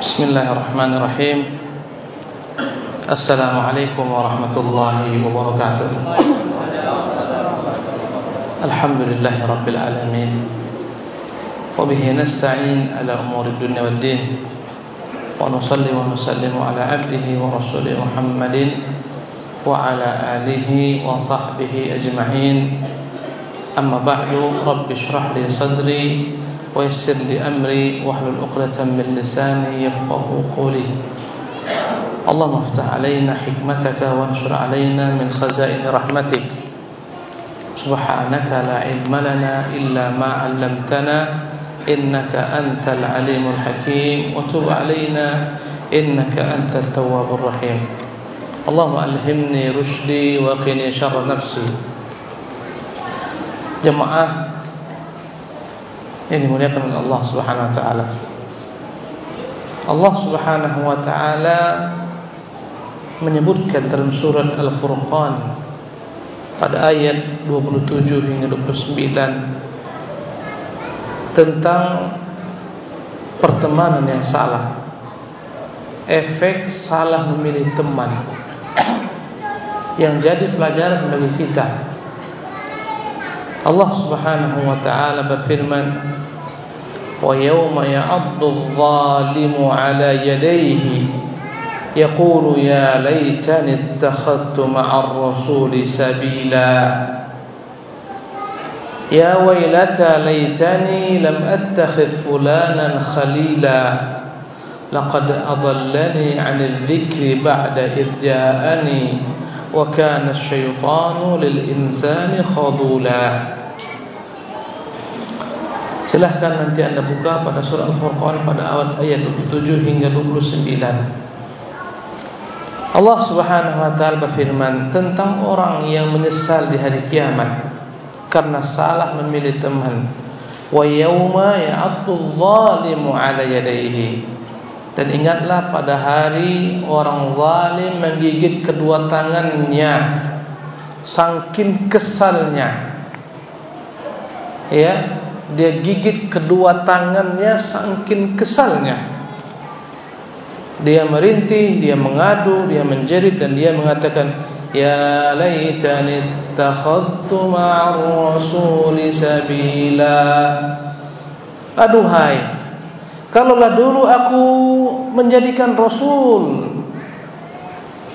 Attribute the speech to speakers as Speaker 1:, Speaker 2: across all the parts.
Speaker 1: بسم الله الرحمن الرحيم السلام عليكم ورحمة الله وبركاته الحمد لله رب العالمين وبه نستعين على أمور الدنيا والدين ونصلي ونسلم على عبده ورسوله محمد وعلى آله وصحبه أجمعين أما بعد رب اشرح لي صدري ويسر لي أمري واحلل عقدة من لساني يفقه قولي. اللهم افتح علينا حكمتك وانشر علينا من خزائن رحمتك. سبحانك لا علم لنا إلا ما علمتنا إنك أنت العليم الحكيم. وتب علينا إنك أنت التواب الرحيم. اللهم ألهمني رشدي وقني شر نفسي. جماعة yang dimuliakan oleh Allah Subhanahu wa taala. Allah Subhanahu wa taala menyebutkan dalam surat Al-Furqan pada ayat 27 hingga 29 tentang pertemanan yang salah. Efek salah memilih teman yang jadi pelajaran bagi kita Allah Subhanahu wa taala berfirman wa yawma ya'addu adh-dhalimu 'ala yadayhi yaqulu ya laitani ittakhadtu ma'a ar-rasuli sabila ya waylata laitani lam attakhidh fulanan khalila laqad adallani 'an adh-dhikri ba'da idh ja'ani وكان الشيطان للإنسان خذولا Silahkan nanti anda buka pada surah Al-Furqan pada ayat 27 hingga 29 Allah subhanahu wa ta'ala berfirman Tentang orang yang menyesal di hari kiamat Karena salah memilih teman Wa yawma ya'addu zalimu ala yadaihi Dan ingatlah pada hari orang zalim menggigit kedua tangannya Sangkin kesalnya. Ya Dia gigit kedua tangannya sangkin kesalnya. Dia merintih, dia mengadu, dia menjerit dan dia mengatakan Ya laitani takhadtu ma'ar rasuli sabila. Aduhai Kalaulah dulu aku menjadikan Rasul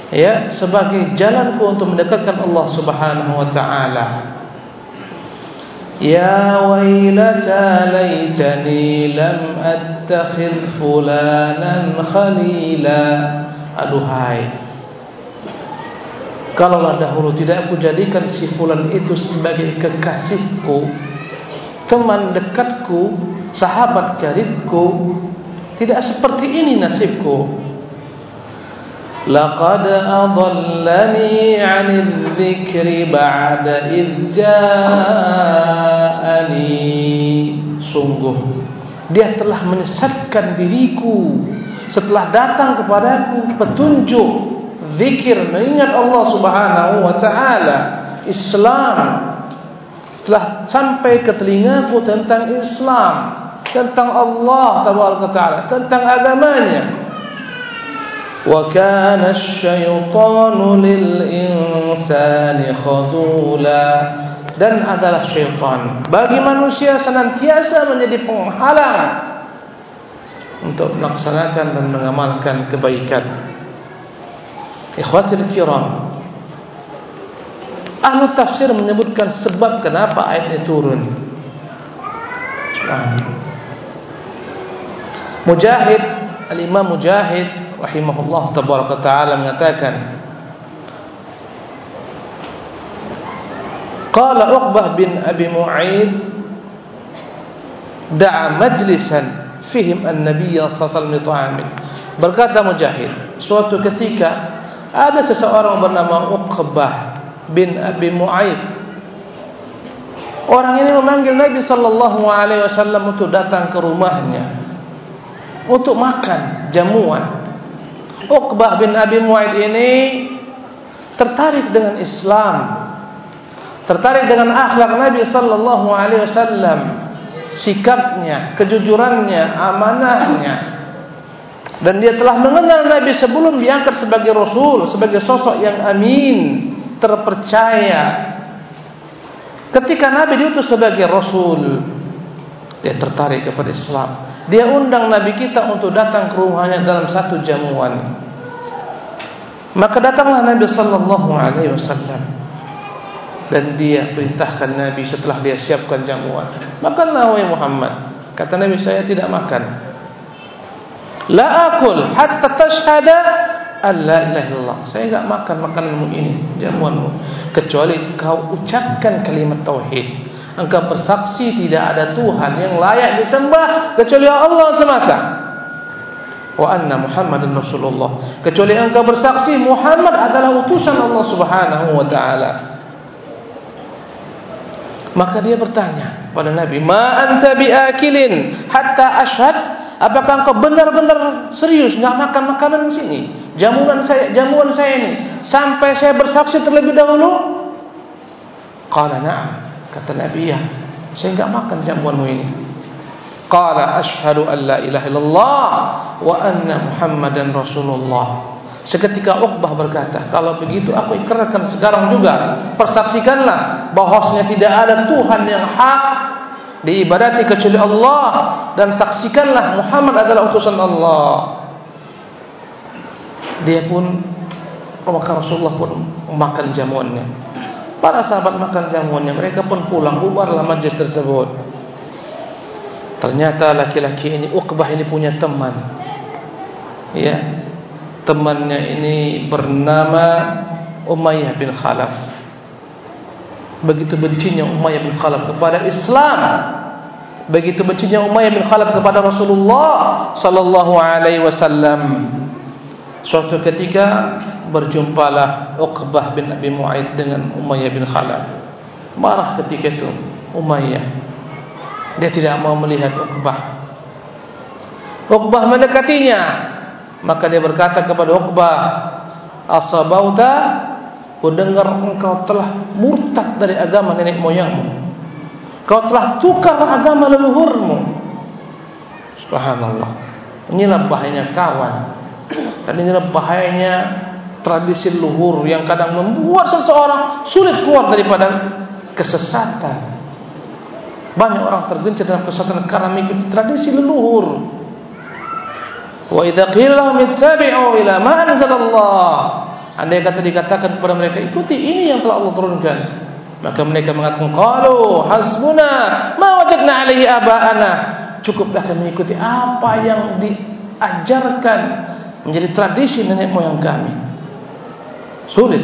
Speaker 1: ya sebagai jalanku untuk mendekatkan Allah Subhanahu wa taala. Ya wailata laitani lam attakhidh fulanan khalila. Aduhai. Kalaulah dahulu tidak aku jadikan si fulan itu sebagai kekasihku, teman dekatku, sahabat karibku tidak seperti ini nasibku. Laqad adallani 'anil dzikri ba'da idja'ani sungguh dia telah menyesatkan diriku. Setelah datang kepadaku petunjuk zikir mengingat Allah Subhanahu wa taala Islam telah sampai ke telingaku tentang Islam, tentang Allah taala, tentang agamanya. Wa kana asy-syaitanu lil insani khadula dan adalah syaitan bagi manusia senantiasa menjadi penghalang untuk melaksanakan dan mengamalkan kebaikan. Ikhwatul kiram, Ahlu tafsir menyebutkan sebab kenapa ayat ini turun. Mujahid, al-Imam Mujahid rahimahullah tabaraka taala mengatakan Qala Uqbah bin Abi Mu'aid da'a majlisan fihim an-nabiy sallallahu alaihi wasallam berkata Mujahid suatu ketika ada seseorang bernama Uqbah bin Abi Mu'aid. Orang ini memanggil Nabi sallallahu alaihi wasallam untuk datang ke rumahnya untuk makan jamuan. Uqbah bin Abi Mu'aid ini tertarik dengan Islam. Tertarik dengan akhlak Nabi sallallahu alaihi wasallam, sikapnya, kejujurannya, amanahnya. dan dia telah mengenal Nabi sebelum diangkat sebagai Rasul, sebagai sosok yang amin, terpercaya. Ketika Nabi diutus sebagai Rasul, dia tertarik kepada Islam. Dia undang Nabi kita untuk datang ke rumahnya dalam satu jamuan. Maka datanglah Nabi sallallahu alaihi wasallam dan dia perintahkan Nabi setelah dia siapkan jamuan. Makanlah wahai Muhammad. Kata Nabi saya tidak makan. La akul hatta tashhada an la ilaha illallah. Saya enggak makan makananmu ini, jamuanmu kecuali kau ucapkan kalimat tauhid. Engkau bersaksi tidak ada Tuhan yang layak disembah kecuali Allah semata. Wa anna Muhammadan Rasulullah. Kecuali engkau bersaksi Muhammad adalah utusan Allah Subhanahu wa taala. Maka dia bertanya pada Nabi, "Ma anta biakilin hatta ashhad?" Apakah engkau benar-benar serius enggak makan makanan di sini? Jamuan saya, jamuan saya ini sampai saya bersaksi terlebih dahulu? Qala na'am. Kata Nabi, "Ya, saya enggak makan jamuanmu ini." Qala ashhadu an la ilaha illallah wa anna Muhammadan Rasulullah. Seketika Uqbah berkata, "Kalau begitu aku ikrarkan sekarang juga, persaksikanlah bahwasanya tidak ada Tuhan yang hak diibadati kecuali Allah dan saksikanlah Muhammad adalah utusan Allah. Dia pun maka Rasulullah pun makan jamuannya. Para sahabat makan jamuannya, mereka pun pulang bubarlah majlis tersebut. Ternyata laki-laki ini Uqbah ini punya teman. Ya. Temannya ini bernama Umayyah bin Khalaf begitu bencinya Umayyah bin Khalaf kepada Islam begitu bencinya Umayyah bin Khalaf kepada Rasulullah sallallahu alaihi wasallam suatu ketika berjumpalah Uqbah bin Abi Mu'aid dengan Umayyah bin Khalaf marah ketika itu Umayyah dia tidak mau melihat Uqbah Uqbah mendekatinya maka dia berkata kepada Uqbah asabauta Kau dengar engkau telah murtad dari agama nenek moyangmu. Kau telah tukar agama leluhurmu. Subhanallah. Inilah bahayanya kawan. Dan inilah bahayanya tradisi leluhur yang kadang membuat seseorang sulit keluar daripada kesesatan. Banyak orang tergencet dalam kesesatan karena mengikuti tradisi leluhur. Wa idza qila lahum ittabi'u ila ma anzalallah Andai kata dikatakan kepada mereka ikuti ini yang telah Allah turunkan, maka mereka mengatakan qalu hasbuna ma wajadna alaihi aba'ana. Cukuplah kami mengikuti apa yang diajarkan menjadi tradisi nenek moyang kami. Sulit.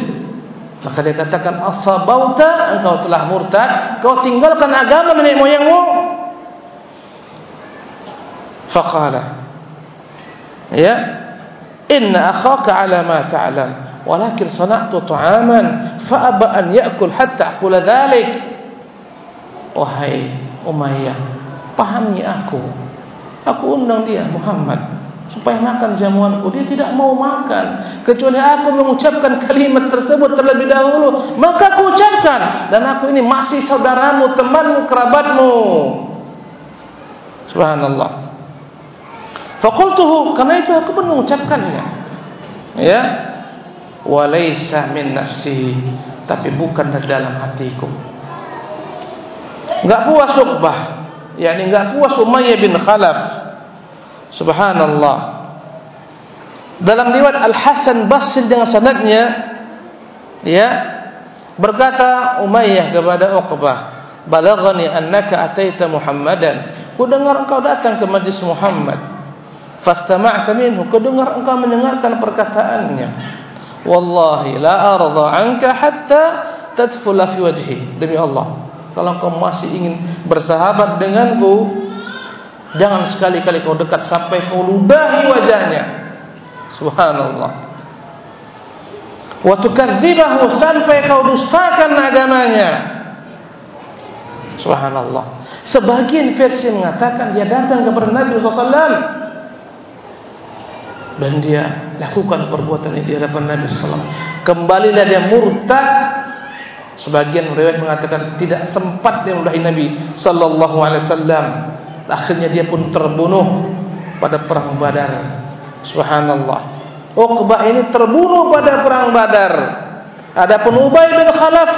Speaker 1: Maka dia katakan asabauta engkau telah murtad, kau tinggalkan agama nenek moyangmu. Faqala Ya, inna akhaka ala ma ta'lam. Ta walakin sana'tu ta'aman fa aba an ya'kul hatta aqula dhalik wahai umayyah pahami aku aku undang dia Muhammad supaya makan jamuanku dia tidak mau makan. Kecuali aku mengucapkan kalimat tersebut terlebih dahulu maka aku ucapkan. Dan aku ini masih saudaramu temanmu kerabatmu. Subhanallah. Faqultuhu karena itu aku pun mengucapkannya. Ya? Walaysa min nafsihi tapi bukan dari dalam hatiku. Enggak puas Uqbah. Yakni enggak puas Umayyah bin Khalaf subhanallah. Dalam riwayat Al-Hasan Basri dengan sanadnya ya berkata Umayyah kepada Uqbah balaghani annaka ataita Muhammadan. Ku dengar engkau datang ke majlis Muhammad. Fastama'ta minhu. Ku dengar engkau mendengarkan perkataannya. Wallahi la arda anka hatta tadfula fi wajhi. Demi Allah kalau kau masih ingin bersahabat denganku jangan sekali-kali kau dekat sampai kau lubahi wajahnya subhanallah wa tukadzibahu sampai kau dustakan agamanya subhanallah sebagian versi mengatakan dia datang kepada Nabi wasallam dan dia lakukan perbuatan ini di hadapan Nabi SAW. Kembalilah dia murtad. Sebagian riwayat mengatakan tidak sempat dia meludahi Nabi Sallallahu Alaihi Wasallam. Akhirnya dia pun terbunuh pada perang Badar. Subhanallah. Uqbah ini terbunuh pada perang Badar. Adapun Ubay bin Khalaf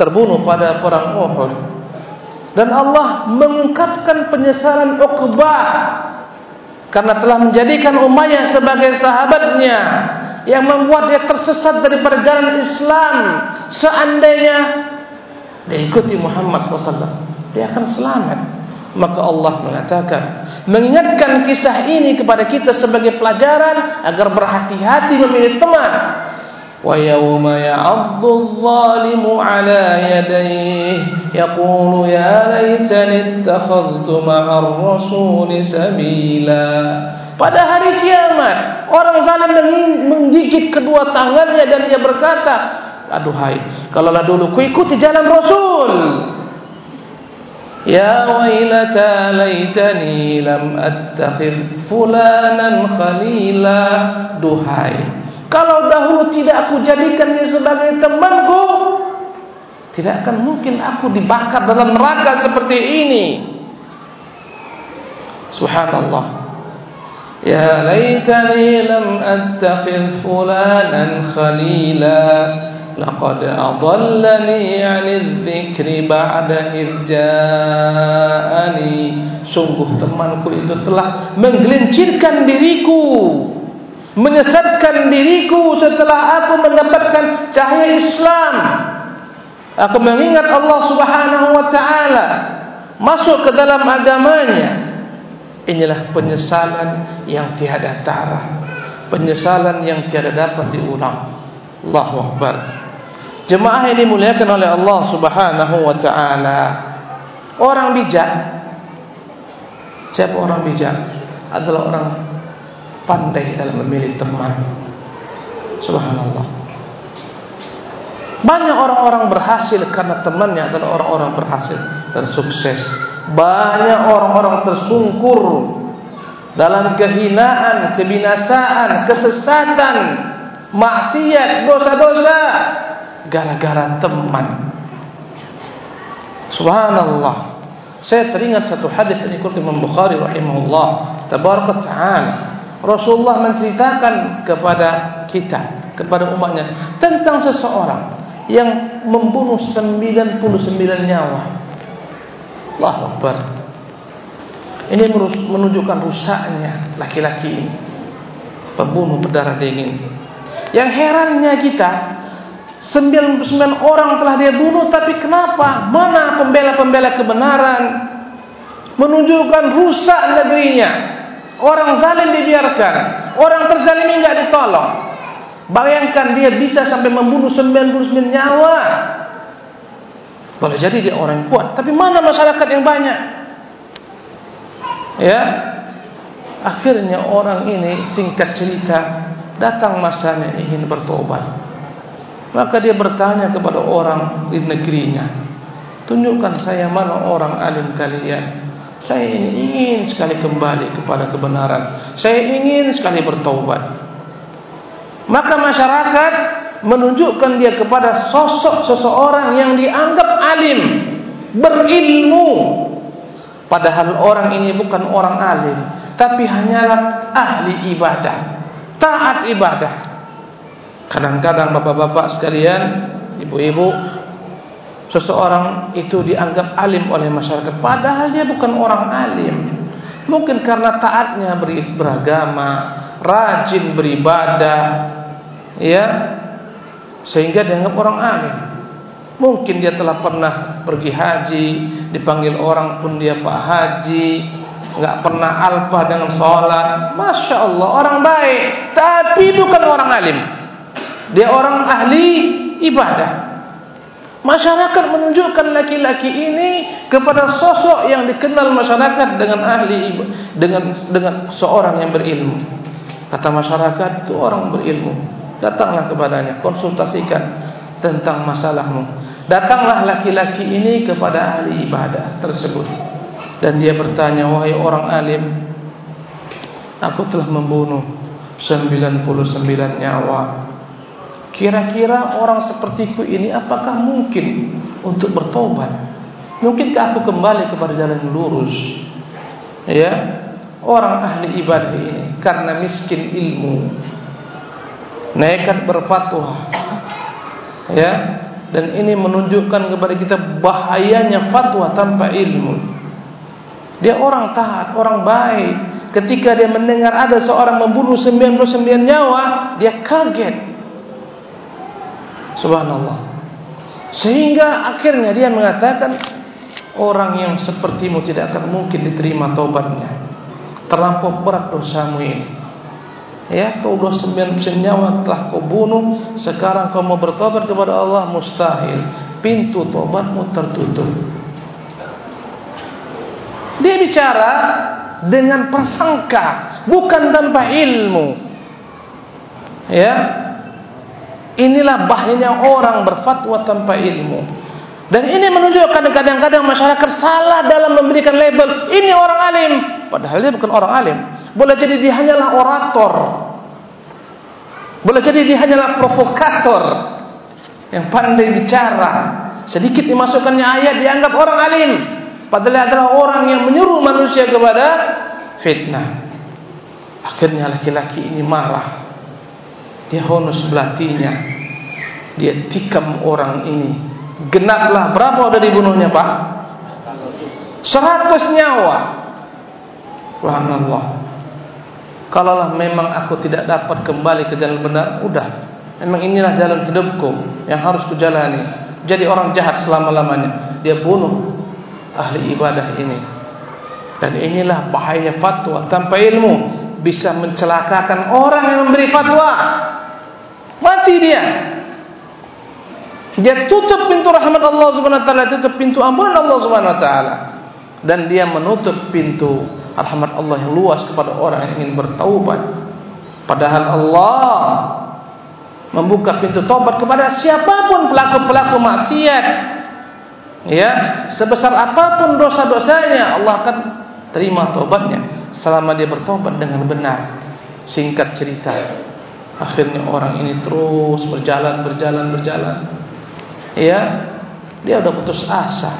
Speaker 1: terbunuh pada perang Uhud. Dan Allah mengungkapkan penyesalan Uqbah karena telah menjadikan Umayyah sebagai sahabatnya yang membuat dia tersesat dari perjalanan Islam. Seandainya dia ikuti Muhammad SAW, dia akan selamat. Maka Allah mengatakan, mengingatkan kisah ini kepada kita sebagai pelajaran agar berhati-hati memilih teman. Yawma ya'addu adh-dhalimu 'ala yaqulu ya laitani ittakhadhtu ma'a ar-rasuli sabila. Pada hari kiamat, orang zalim menggigit kedua tangannya dan dia berkata, "Aduhai, kalaulah dulu kuikuti jalan Rasul." Ya wailata laitani lam attakhidh fulanan khalila. Duhai kalau dahulu tidak aku jadikan dia sebagai temanku tidak akan mungkin aku dibakar dalam neraka seperti ini. Subhanallah. Ya laitani lam attakhidh fulanan khalila Laqad adallani 'anil dzikri ba'da irja'ani Sungguh temanku itu telah menggelincirkan diriku Menyesatkan diriku setelah aku mendapatkan cahaya Islam. Aku mengingat Allah subhanahu wa ta'ala Masuk ke dalam agamanya. Inilah penyesalan yang tiada tara Penyesalan yang tiada dapat diulang Allahu Akbar Jemaah ini dimuliakan oleh Allah Subhanahu wa taala. Orang bijak Siapa orang bijak? Adalah orang pandai dalam memilih teman. Subhanallah. Banyak orang-orang berhasil karena temannya adalah orang-orang berhasil dan sukses. Banyak orang-orang tersungkur dalam kehinaan, kebinasaan, kesesatan, maksiat, dosa-dosa gara-gara teman. Subhanallah. Saya teringat satu hadis yang ikut Imam Bukhari rahimahullah, tabaraka ta'ala. Rasulullah menceritakan kepada kita, kepada umatnya tentang seseorang yang membunuh 99 nyawa. Allahu Akbar. Ini menunjukkan rusaknya laki-laki ini. Pembunuh berdarah dingin. Yang herannya kita 99 orang telah dia bunuh tapi kenapa? Mana pembela-pembela kebenaran? Menunjukkan rusak negerinya. Orang zalim dibiarkan, orang terzalimi enggak ditolong. Bayangkan dia bisa sampai membunuh 99 nyawa. Boleh jadi dia orang kuat, tapi mana masyarakat yang banyak? Ya. Akhirnya orang ini singkat cerita datang masanya ingin bertobat. Maka dia bertanya kepada orang di negerinya, tunjukkan saya mana orang alim kalian. Saya ingin sekali kembali kepada kebenaran. Saya ingin sekali bertobat. Maka masyarakat menunjukkan dia kepada sosok seseorang yang dianggap alim, berilmu. Padahal orang ini bukan orang alim, tapi hanyalah ahli ibadah, taat ibadah. Kadang-kadang bapak-bapak sekalian, ibu-ibu, seseorang itu dianggap alim oleh masyarakat, padahal dia bukan orang alim. Mungkin karena taatnya beragama, rajin beribadah, ya, sehingga dianggap orang alim. Mungkin dia telah pernah pergi haji, dipanggil orang pun dia Pak Haji, enggak pernah alfa dengan sholat. Masya Allah, orang baik, tapi bukan orang alim. Dia orang ahli ibadah. Masyarakat menunjukkan laki-laki ini kepada sosok yang dikenal masyarakat dengan ahli dengan dengan seorang yang berilmu. Kata masyarakat itu orang berilmu. Datanglah kepadanya, konsultasikan tentang masalahmu. Datanglah laki-laki ini kepada ahli ibadah tersebut. Dan dia bertanya, "Wahai orang alim, aku telah membunuh 99 nyawa Kira-kira orang sepertiku ini apakah mungkin untuk bertobat? Mungkinkah aku kembali kepada jalan lurus? Ya, orang ahli ibadah ini karena miskin ilmu. Nekat berfatwa. Ya, dan ini menunjukkan kepada kita bahayanya fatwa tanpa ilmu. Dia orang taat, orang baik. Ketika dia mendengar ada seorang membunuh 99 nyawa, dia kaget. Subhanallah. Sehingga akhirnya dia mengatakan orang yang sepertimu tidak akan mungkin diterima taubatnya. Terlampau berat dosamu ini. Ya, kau sudah sembilan nyawa telah kau bunuh, sekarang kau mau bertobat kepada Allah mustahil. Pintu tobatmu tertutup. Dia bicara dengan prasangka, bukan tanpa ilmu. Ya. Inilah bahayanya orang berfatwa tanpa ilmu. Dan ini menunjukkan kadang-kadang masyarakat salah dalam memberikan label ini orang alim, padahal dia bukan orang alim. Boleh jadi dia hanyalah orator. Boleh jadi dia hanyalah provokator yang pandai bicara. Sedikit dimasukkannya ayat dianggap orang alim. Padahal adalah orang yang menyuruh manusia kepada fitnah. Akhirnya laki-laki ini marah. Dia honus belatinya. Dia tikam orang ini. Genaplah berapa sudah dibunuhnya pak? Seratus nyawa. Subhanallah. Kalaulah memang aku tidak dapat kembali ke jalan benar, udah. Memang inilah jalan hidupku yang harus kujalani. Jadi orang jahat selama-lamanya. Dia bunuh ahli ibadah ini. Dan inilah bahaya fatwa tanpa ilmu bisa mencelakakan orang yang memberi fatwa. Mati dia. Dia tutup pintu rahmat Allah Subhanahu wa taala, tutup pintu ampunan Allah Subhanahu wa taala. Dan dia menutup pintu rahmat Allah yang luas kepada orang yang ingin bertaubat. Padahal Allah membuka pintu taubat kepada siapa pun pelaku-pelaku maksiat. Ya, sebesar apa pun dosa-dosanya Allah akan terima taubatnya selama dia bertobat dengan benar. Singkat cerita, akhirnya orang ini terus berjalan, berjalan, berjalan. Ya, dia sudah putus asa.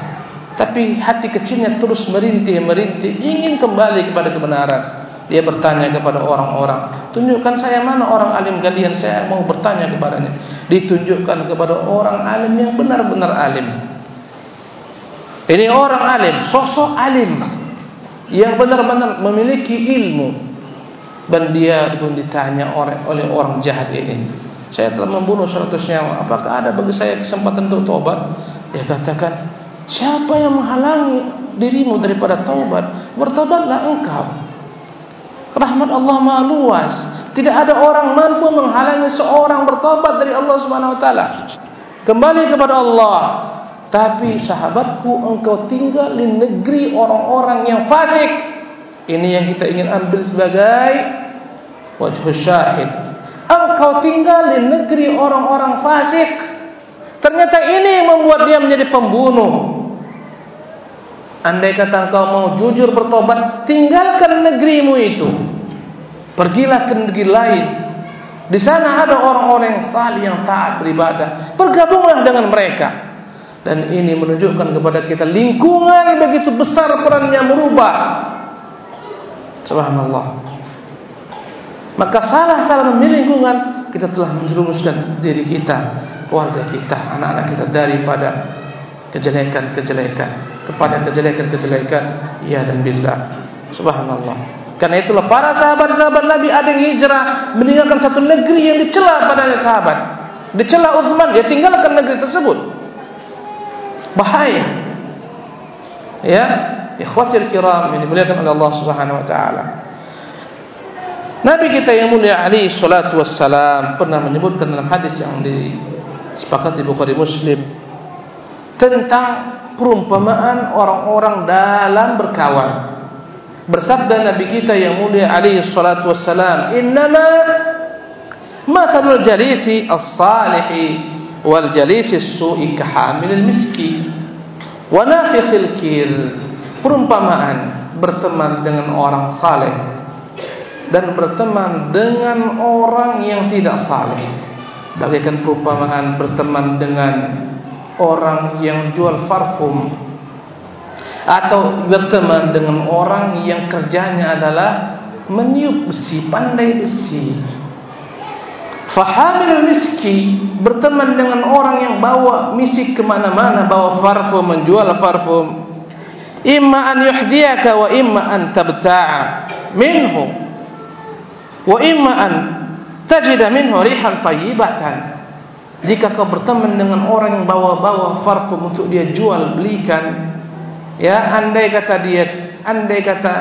Speaker 1: Tapi hati kecilnya terus merintih, merintih, ingin kembali kepada kebenaran. Dia bertanya kepada orang-orang, tunjukkan saya mana orang alim kalian, saya mau bertanya kepadanya. Ditunjukkan kepada orang alim yang benar-benar alim. Ini orang alim, sosok alim yang benar-benar memiliki ilmu. Dan dia pun ditanya oleh orang jahat ini. Saya telah membunuh seratus nyawa. Apakah ada bagi saya kesempatan untuk tobat? Dia katakan, Siapa yang menghalangi dirimu daripada taubat? Bertobatlah engkau. Rahmat Allah Maha luas. Tidak ada orang mampu menghalangi seorang bertobat dari Allah Subhanahu wa taala. Kembali kepada Allah. Tapi sahabatku engkau tinggal di negeri orang-orang yang fasik. Ini yang kita ingin ambil sebagai wajh syahid. Engkau tinggal di negeri orang-orang fasik. Ternyata ini yang membuat dia menjadi pembunuh. Andai kata engkau mau jujur bertobat, tinggalkan negerimu itu. Pergilah ke negeri lain. Di sana ada orang-orang yang salih yang taat beribadah. Bergabunglah dengan mereka. Dan ini menunjukkan kepada kita lingkungan begitu besar perannya merubah. Subhanallah. Maka salah-salah memilih lingkungan, kita telah menjerumuskan diri kita, keluarga kita, anak-anak kita daripada kejelekan-kejelekan kepada kejelekan-kejelekan ya dan billah subhanallah karena itulah para sahabat-sahabat Nabi ada yang hijrah meninggalkan satu negeri yang dicela padanya sahabat dicela Uthman dia tinggalkan negeri tersebut bahaya. Ya? Ikhwatir kiram ini dimuliakan oleh Allah Subhanahu wa taala. Nabi kita yang mulia Ali salatu wassalam pernah menyebutkan dalam hadis yang disepakati Bukhari Muslim tentang perumpamaan orang-orang dalam berkawan. Bersabda Nabi kita yang mulia alaihi salatu wassalam, "Innama mathalul jalisi as-salihi wal jalisi as-su'i kahamilil miski wa nafikhil kir." Perumpamaan berteman dengan orang saleh dan berteman dengan orang yang tidak saleh. Bagaikan perumpamaan berteman dengan orang yang jual parfum atau berteman dengan orang yang kerjanya adalah meniup besi, pandai besi. Fahamil miski berteman dengan orang yang bawa misik kemana-mana, bawa parfum, menjual parfum. Imma an yuhdiyaka wa imma an tabta'a minhu. Wa imma an tajida minhu rihan tayyibatan. Jika kau berteman dengan orang yang bawa-bawa parfum untuk dia jual belikan, ya andai kata dia, andai kata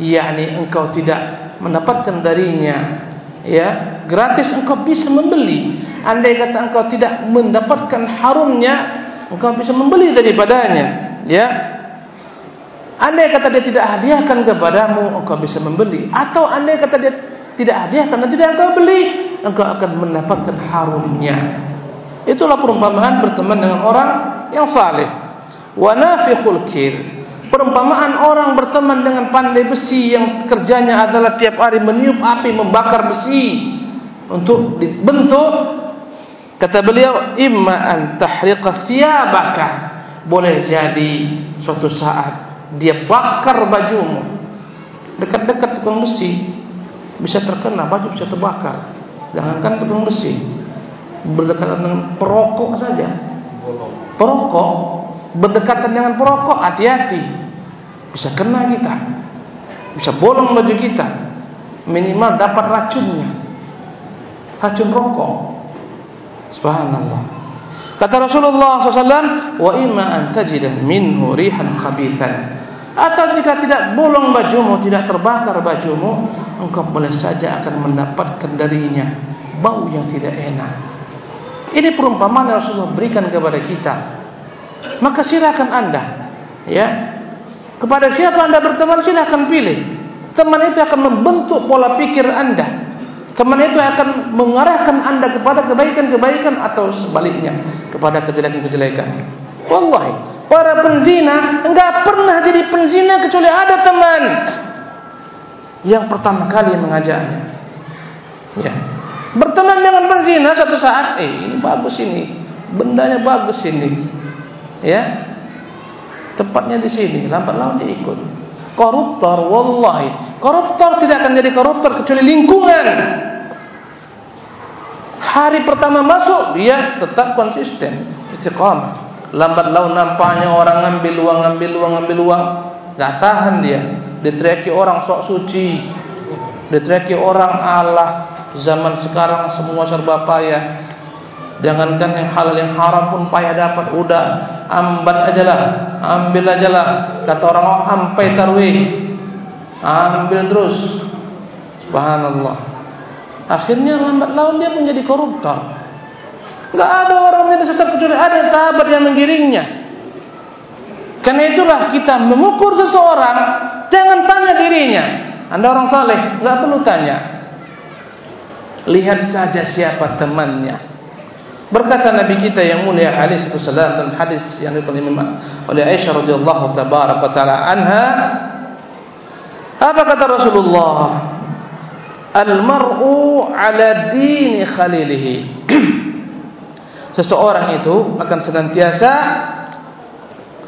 Speaker 1: yakni engkau tidak mendapatkan darinya ya gratis engkau bisa membeli. Andai kata engkau tidak mendapatkan harumnya engkau bisa membeli daripadanya. Ya. Andai kata dia tidak hadiahkan kepadamu engkau bisa membeli. Atau andai kata dia tidak hadiahkan dan tidak engkau beli engkau akan mendapatkan harumnya. Itulah perumpamaan berteman dengan orang yang saleh. Wa nafiqul kir Perumpamaan orang berteman dengan pandai besi yang kerjanya adalah tiap hari meniup api, membakar besi untuk dibentuk. Kata beliau, imma an tahriqa thiyabaka. Boleh jadi suatu saat dia bakar bajumu. Dekat-dekat tukang besi bisa terkena baju bisa terbakar. Jangankan tukang besi, berdekatan dengan perokok saja. Perokok berdekatan dengan perokok hati-hati. Bisa kena kita. Bisa bolong baju kita. Minimal dapat racunnya. Racun rokok. Subhanallah. Kata Rasulullah SAW wa imma an tajidah minhu rihan khabithan. Atau jika tidak bolong bajumu tidak terbakar bajumu engkau boleh saja akan mendapatkan darinya bau yang tidak enak. Ini perumpamaan yang Rasulullah berikan kepada kita maka silakan anda ya. Kepada siapa anda berteman silakan pilih. Teman itu akan membentuk pola pikir anda. Teman itu akan mengarahkan anda kepada kebaikan-kebaikan atau sebaliknya kepada kejelekan-kejelekan. Wallahi para penzina enggak pernah jadi penzina kecuali ada teman. Yang pertama kali mengajaknya. Ya. Berteman dengan penzina satu saat eh ini bagus ini. Bendanya bagus ini ya? Tepatnya di sini lambat laun dia ikut. Koruptor wallahi. Koruptor tidak akan jadi koruptor kecuali lingkungan. Hari pertama masuk dia tetap konsisten. Istiqamah. Lambat laun nampaknya orang ngambil uang ngambil uang ngambil uang. Enggak tahan dia. Diteriaki orang sok suci. Diteriaki orang Allah. Zaman sekarang semua serba payah. Jangankan yang halal yang haram pun payah dapat. Udah ambat ajalah ambil ajalah kata orang oh, sampai tarwih. Ambil terus. Subhanallah. Akhirnya lambat laun dia menjadi koruptor. Enggak ada orang yang sesat kecuali ada sahabat yang menggiringnya. Karena itulah kita mengukur seseorang jangan tanya dirinya. Anda orang saleh enggak perlu tanya. Lihat saja siapa temannya Berkata Nabi kita yang mulia alaihi wasallam dalam hadis yang diterima oleh Aisyah radhiyallahu tabaraka taala anha. Apa kata Rasulullah? Al-mar'u ala dini khalilihi. Seseorang itu akan senantiasa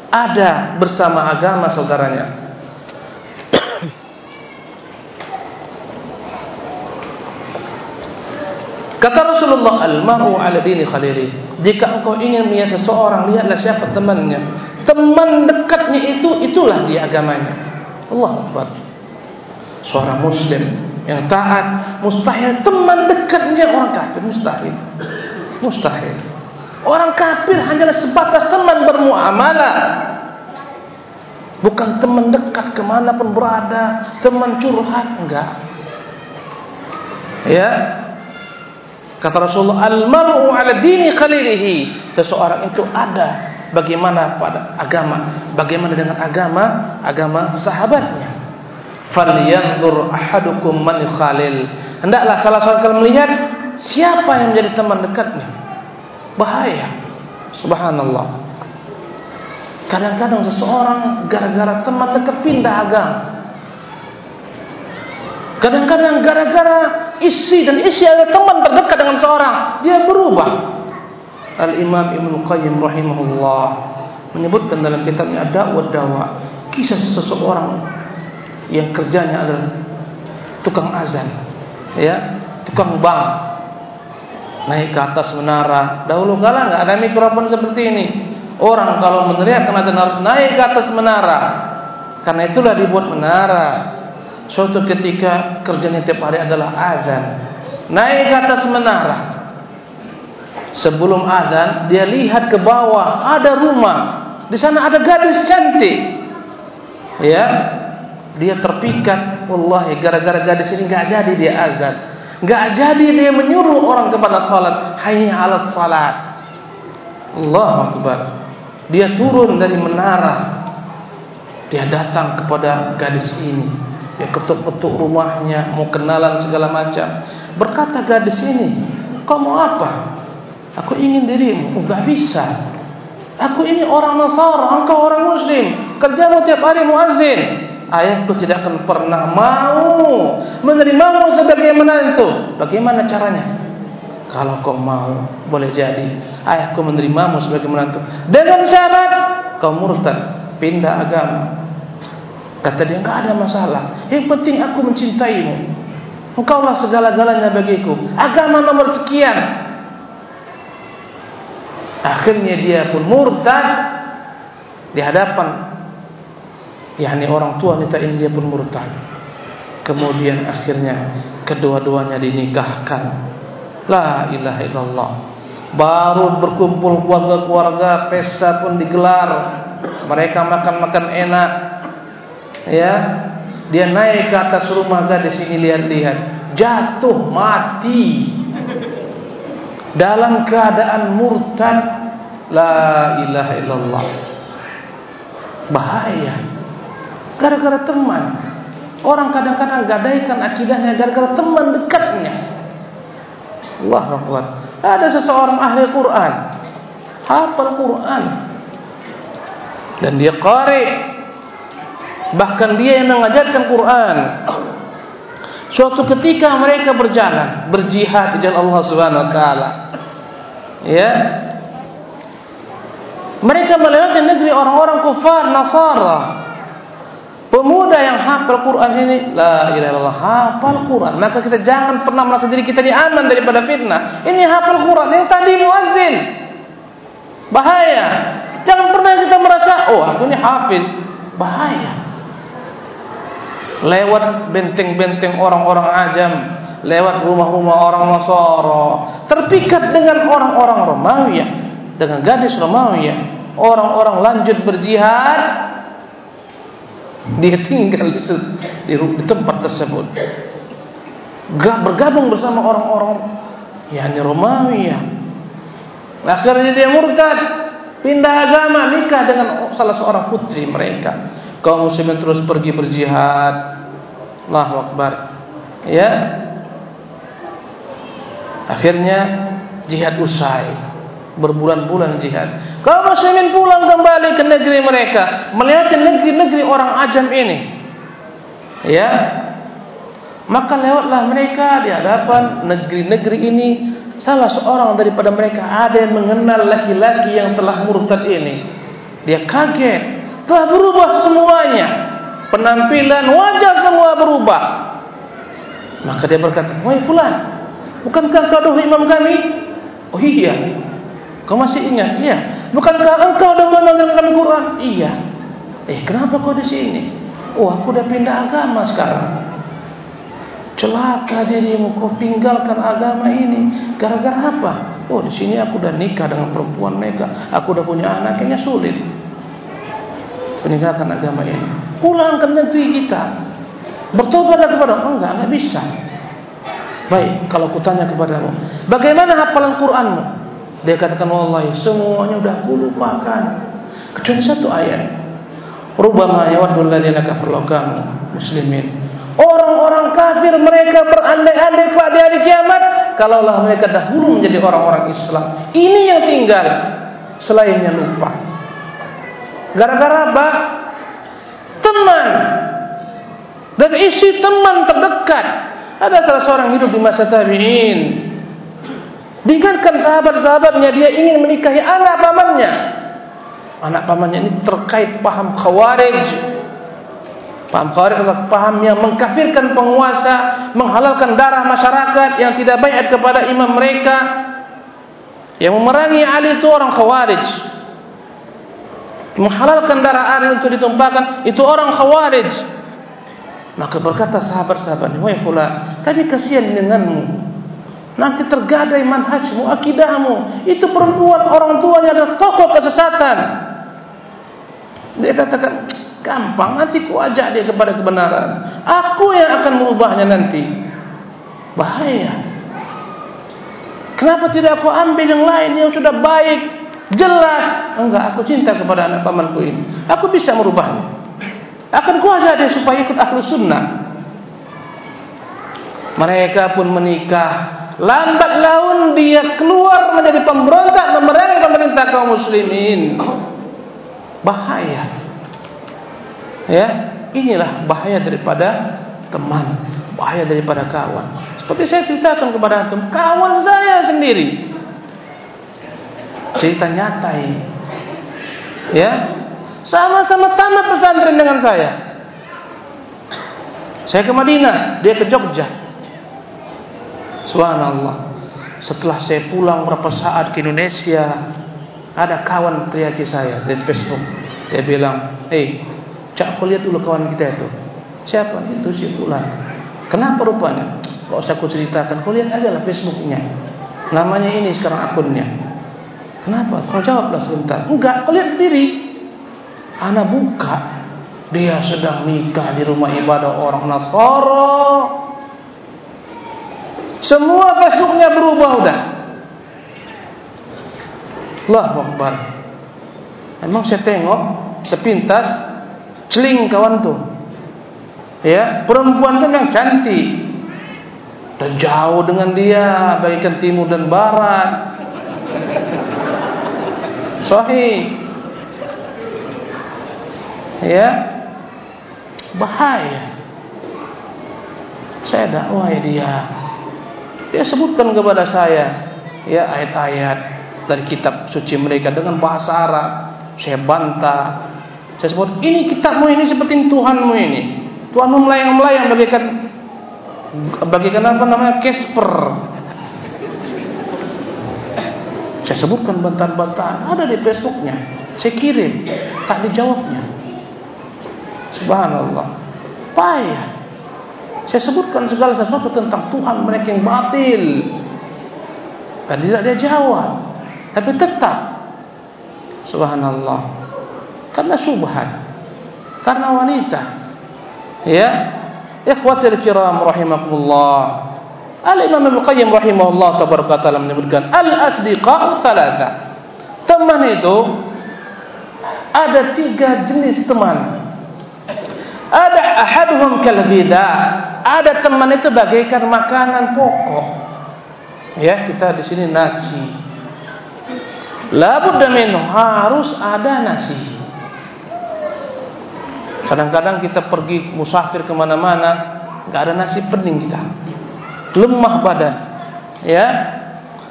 Speaker 1: ada bersama agama saudaranya Kata Rasulullah al-mar'u 'ala dini khalili. Jika engkau ingin melihat seseorang, lihatlah siapa temannya. Teman dekatnya itu itulah dia agamanya. Allah Akbar. Seorang muslim yang taat mustahil teman dekatnya orang kafir mustahil. Mustahil. Orang kafir hanyalah sebatas teman bermuamalah. Bukan teman dekat ke mana pun berada, teman curhat enggak. Ya, Kata Rasulullah, "Al-mar'u 'ala dini khalilihi." Seseorang itu ada bagaimana pada agama, bagaimana dengan agama, agama sahabatnya. Falyanzur ahadukum man khalil. Hendaklah salah seorang melihat siapa yang menjadi teman dekatnya. Bahaya. Subhanallah. Kadang-kadang seseorang gara-gara teman dekat pindah agama. Kadang-kadang gara-gara isi dan isi ada teman terdekat dengan seorang, dia berubah. Al-Imam Ibn Qayyim rahimahullah menyebutkan dalam kitabnya Da'wah Dawa kisah seseorang yang kerjanya adalah tukang azan, ya, tukang bank, naik ke atas menara. Dahulu kala nggak ada mikrofon seperti ini. Orang kalau meneriakkan azan harus naik ke atas menara. Karena itulah dibuat menara. Suatu ketika kerjanya tiap hari adalah azan. Naik ke atas menara. Sebelum azan, dia lihat ke bawah ada rumah. Di sana ada gadis cantik. Ya, dia terpikat. Wallahi, gara-gara gadis ini nggak jadi dia azan. Nggak jadi dia menyuruh orang kepada salat. Hayya 'alas salat. Allahu akbar. Dia turun dari menara. Dia datang kepada gadis ini. Dia ketuk-ketuk rumahnya, mau kenalan segala macam. Berkata gadis ini, "Kau mau apa?" "Aku ingin dirimu." "Enggak bisa. Aku ini orang Nasara, engkau orang Muslim. Kerjamu tiap hari muazin." ayahku tidak akan pernah mau menerimamu sebagai menantu. Bagaimana caranya? Kalau kau mau, boleh jadi ayahku menerimamu sebagai menantu dengan syarat kau murtad, pindah agama. Kata dia enggak ada masalah. Yang penting aku mencintaimu. Engkaulah segala-galanya bagiku. Agama nomor sekian. Akhirnya dia pun murtad di hadapan yakni orang tua mintain dia pun murtad. Kemudian akhirnya kedua-duanya dinikahkan. La ilaha illallah. Baru berkumpul keluarga-keluarga, pesta pun digelar. Mereka makan-makan enak. Ya. Dia naik ke atas rumah gadis ini lihat-lihat, jatuh mati. Dalam keadaan murtad. La ilaha illallah. Bahaya. Gara-gara teman. Orang kadang-kadang gadaikan akidahnya gara-gara teman dekatnya. Allah Akbar. Ada seseorang ahli Quran. Hafal Quran. Dan dia qari. Bahkan dia yang mengajarkan Quran. Suatu ketika mereka berjalan, berjihad di jalan Allah Subhanahu wa taala. Ya. Mereka melewati negeri orang-orang kufar Nasara. Pemuda yang hafal Quran ini la ilaha illallah hafal Quran, maka kita jangan pernah merasa diri kita ini aman daripada fitnah. Ini hafal Quran, yang tadi muazzin. Bahaya. Jangan pernah kita merasa, oh aku ini hafiz. Bahaya. Lewat benteng-benteng orang-orang ajam, lewat rumah-rumah orang Nasara, terpikat dengan orang-orang Romawi, dengan gadis Romawi, orang-orang lanjut berjihad dia tinggal di, di, tempat tersebut. Bergabung bersama orang-orang yakni Romawi ya. Akhirnya dia murtad, pindah agama, nikah dengan salah seorang putri mereka. Kaum muslimin terus pergi berjihad. Allahu Akbar. Ya. Akhirnya jihad usai berbulan-bulan jihad. Kaum muslimin pulang kembali ke negeri mereka, melihat negeri-negeri orang ajam ini. Ya. Maka lewatlah mereka di hadapan negeri-negeri ini salah seorang daripada mereka ada yang mengenal laki-laki yang telah murtad ini. Dia kaget, telah berubah semuanya. Penampilan wajah semua berubah. Maka dia berkata, "Wahai fulan, bukankah kau dahulu imam kami?" "Oh iya." Kau masih ingat? Iya. Bukankah engkau sudah mengajarkan Quran? Iya. Eh, kenapa kau di sini? Oh, aku sudah pindah agama sekarang. Celaka dirimu, kau tinggalkan agama ini. Gara-gara apa? Oh, di sini aku sudah nikah dengan perempuan mereka. Aku sudah punya anak, kayaknya sulit. Meninggalkan agama ini. Pulang ke negeri kita. Bertobat kepada Allah. Enggak, enggak bisa. Baik, kalau kutanya kepadamu, bagaimana hafalan Quranmu? Dia katakan wallahi semuanya sudah aku lupakan kecuali satu ayat. Rubama yawaddul ladzina kafaru kamu muslimin. Orang-orang kafir mereka berandai-andai pada hari kiamat kalaulah mereka dahulu menjadi orang-orang Islam. Ini yang tinggal selainnya lupa. Gara-gara apa? Teman. Dan isi teman terdekat. Ada salah seorang hidup di masa tabi'in Dengarkan sahabat-sahabatnya dia ingin menikahi anak pamannya. Anak pamannya ini terkait paham khawarij. Paham khawarij adalah paham yang mengkafirkan penguasa, menghalalkan darah masyarakat yang tidak bayat kepada imam mereka. Yang memerangi Ali itu orang khawarij. Menghalalkan darah Ali untuk ditumpahkan itu orang khawarij. Maka berkata sahabat-sahabat, "Wahai fulan, kami kasihan denganmu. Nanti tergadai manhajmu, akidahmu. Itu perempuan orang tuanya adalah tokoh kesesatan." Dia katakan, Gampang nanti ku ajak dia kepada kebenaran. Aku yang akan merubahnya nanti. Bahaya. Kenapa tidak aku ambil yang lain yang sudah baik, jelas? Enggak, aku cinta kepada anak pamanku ini. Aku bisa merubahnya. Akan ku ajak dia supaya ikut ahlu sunnah. Mereka pun menikah. Lambat laun dia keluar menjadi pemberontak memerangi pemerintah kaum muslimin. Bahaya. Ya, inilah bahaya daripada teman, bahaya daripada kawan. Seperti saya ceritakan kepada antum, kawan saya sendiri. Cerita nyata ini. Ya. Sama-sama tamat pesantren dengan saya. Saya ke Madinah, dia ke Jogja. Subhanallah. Setelah saya pulang berapa saat ke Indonesia, ada kawan teriaki saya di Facebook. Dia bilang, "Eh, Cak kau lihat dulu kawan kita itu. Siapa? Itu si Fulan. Kenapa rupanya? Kau usah aku ceritakan. Kau lihat aja lah Facebooknya. Namanya ini sekarang akunnya. Kenapa? Kau jawablah sebentar. Enggak, kau lihat sendiri. Anak buka. Dia sedang nikah di rumah ibadah orang Nasara. Semua Facebooknya berubah udah. Allah Akbar. Memang saya tengok sepintas celing kawan tu. Ya, perempuan tu yang cantik. Dan jauh dengan dia bagikan timur dan barat. Sahih. Ya. Bahaya. Saya dakwai dia. Dia sebutkan kepada saya ya ayat-ayat dari kitab suci mereka dengan bahasa Arab. Saya bantah saya sebut ini kitabmu ini seperti Tuhanmu ini. Tuhanmu melayang-melayang bagikan bagikan apa namanya Casper. Saya sebutkan bantahan-bantahan ada di Facebooknya. Saya kirim, tak dijawabnya. Subhanallah. Payah. Saya sebutkan segala sesuatu tentang Tuhan mereka yang batil. Dan tidak dia jawab. Tapi tetap. Subhanallah karena subhat karena wanita ya ikhwatir kiram rahimakumullah Al-Imam Al-Qayyim rahimahullah tabaraka taala menyebutkan al-asdiqa salasa teman itu ada tiga jenis teman. Ada ahaduhum kal ada teman itu bagaikan makanan pokok. Ya kita di sini nasi. La budda harus ada nasi. Kadang-kadang kita pergi musafir ke mana-mana, nggak ada nasi pening kita, lemah badan. Ya,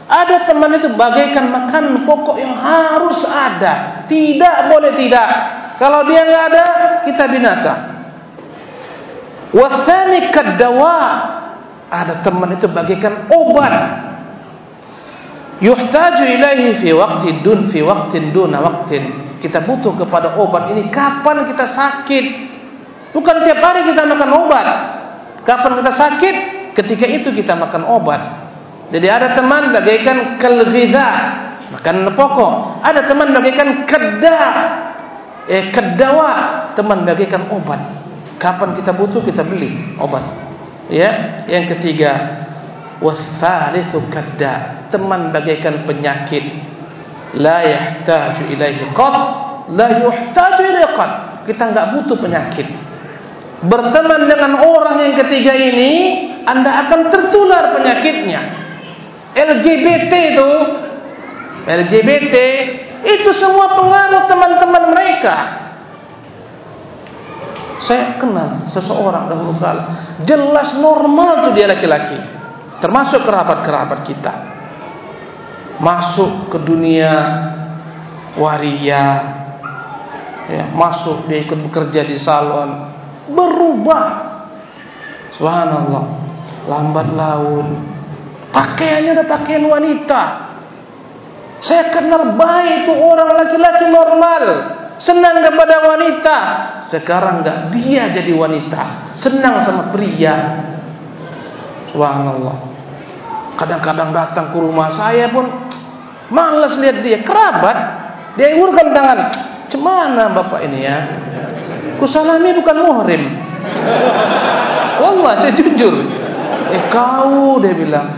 Speaker 1: ada teman itu bagaikan makan pokok yang harus ada, tidak boleh tidak. Kalau dia nggak ada, kita binasa. Wasani kadawa, ada teman itu bagaikan obat. Yuhtaju ilaihi fi waqtin dun fi waqtin duna waqtin kita butuh kepada obat ini kapan kita sakit bukan tiap hari kita makan obat kapan kita sakit ketika itu kita makan obat. Jadi ada teman bagaikan kelghidha makan pokok. Ada teman bagaikan kedda eh kedawa teman bagaikan obat. Kapan kita butuh kita beli obat. Ya yang ketiga wathalithu kadda teman bagaikan penyakit. La yahtaju ilaihi qad la yuhtaju ilaihi qad kita enggak butuh penyakit berteman dengan orang yang ketiga ini anda akan tertular penyakitnya. LGBT itu LGBT itu semua pengaruh teman-teman mereka. Saya kenal seseorang dahulu kala jelas normal tuh dia laki-laki. Termasuk kerabat-kerabat kita. Masuk ke dunia waria. Ya, masuk dia ikut bekerja di salon berubah. Subhanallah. Lambat laun. Pakaiannya udah pakaian wanita. Saya kenal baik itu orang laki-laki normal. Senang kepada wanita. Sekarang enggak dia jadi wanita. Senang sama pria. Subhanallah. Kadang-kadang datang ke rumah saya pun malas lihat dia kerabat. Dia ulurkan tangan. Cemana bapak ini ya? Kusalami bukan muhrim. Wallah saya jujur. Eh kau dia bilang.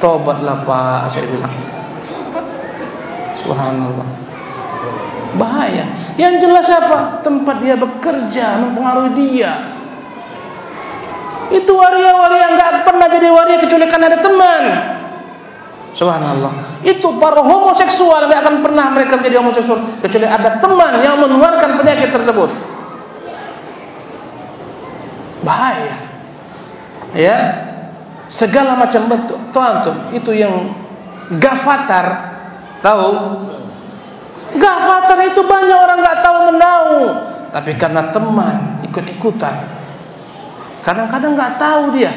Speaker 1: Tobatlah pak saya bilang. Subhanallah. Bahaya. Yang jelas apa? Tempat dia bekerja mempengaruhi dia. Itu waria-waria enggak pernah jadi waria kecuali karena ada teman. Subhanallah. Itu para homoseksual tidak akan pernah mereka menjadi homoseksual kecuali ada teman yang menularkan penyakit tersebut. Bahaya. Ya. Segala macam bentuk. Tuan-tuan, itu yang gafatar. Tahu? Gafatar itu banyak orang enggak tahu menau. Tapi karena teman ikut-ikutan. Kadang-kadang enggak tahu dia.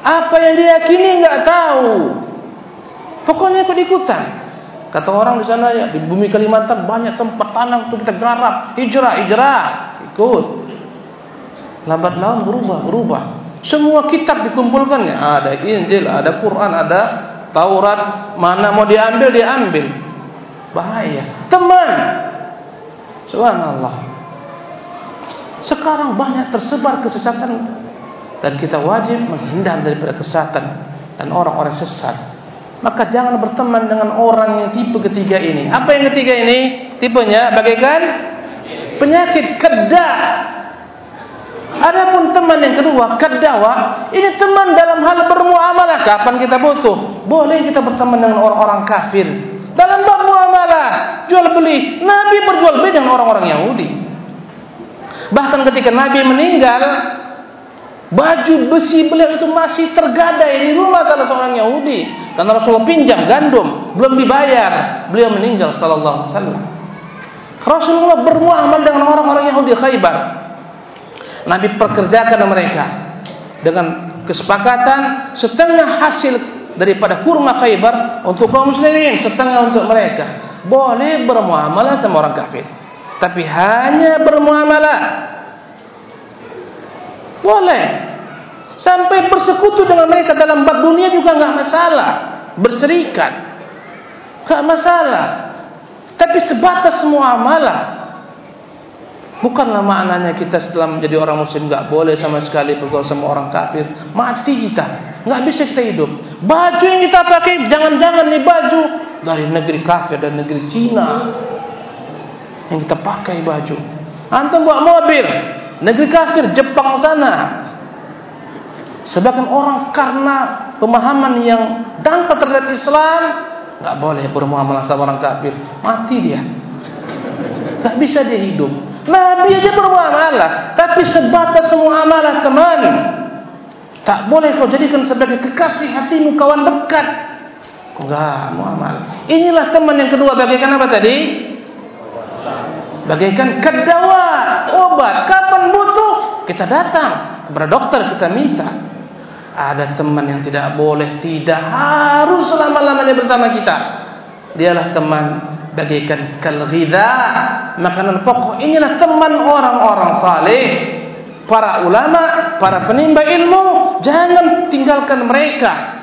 Speaker 1: Apa yang dia yakini enggak tahu. Pokoknya ikut-ikutan. Kata orang di sana ya, di bumi Kalimantan banyak tempat tanah untuk kita garap, hijrah, hijrah, ikut. Lambat laun berubah, berubah. Semua kitab dikumpulkan ya, ada Injil, ada Quran, ada Taurat, mana mau diambil diambil. Bahaya. Teman. Subhanallah. Sekarang banyak tersebar kesesatan dan kita wajib menghindar daripada kesesatan dan orang-orang sesat. Maka jangan berteman dengan orang yang tipe ketiga ini. Apa yang ketiga ini? Tipenya bagaikan penyakit kedah. Adapun teman yang kedua, kedawa, ini teman dalam hal bermuamalah. Kapan kita butuh? Boleh kita berteman dengan orang-orang kafir. Dalam bab muamalah, jual beli. Nabi berjual beli dengan orang-orang Yahudi. Bahkan ketika Nabi meninggal, baju besi beliau itu masih tergadai di rumah salah seorang Yahudi. Karena Rasulullah pinjam gandum, belum dibayar, beliau meninggal sallallahu alaihi wasallam. Rasulullah bermuamalah dengan orang-orang Yahudi Khaybar. Nabi pekerjakan mereka dengan kesepakatan setengah hasil daripada kurma Khaybar untuk kaum muslimin, setengah untuk mereka. Boleh bermuamalah sama orang kafir. Tapi hanya bermuamalah. Boleh. Sampai bersekutu dengan mereka dalam bab dunia juga enggak masalah. Berserikat. Enggak masalah. Tapi sebatas muamalah. Bukanlah maknanya kita setelah menjadi orang muslim enggak boleh sama sekali bergaul sama orang kafir. Mati kita. Enggak bisa kita hidup. Baju yang kita pakai jangan-jangan nih baju dari negeri kafir dan negeri Cina. Yang kita pakai baju. Antum bawa mobil negeri kafir Jepang sana. Sebagian orang karena pemahaman yang dangkal terhadap Islam, enggak boleh bermuamalah sama orang kafir, mati dia. Enggak bisa dia hidup. Nabi aja bermuamalah, tapi sebatas muamalah teman. Tak boleh kau jadikan sebagai kekasih hatimu kawan dekat. Enggak, muamalah. Inilah teman yang kedua bagaikan apa tadi? Bagaikan kedawa, obat. Kapan butuh, kita datang kepada dokter kita minta. Ada teman yang tidak boleh, tidak harus selama-lamanya bersama kita. Dialah teman bagaikan kalghidha, makanan pokok. Inilah teman orang-orang saleh, para ulama, para penimba ilmu. Jangan tinggalkan mereka.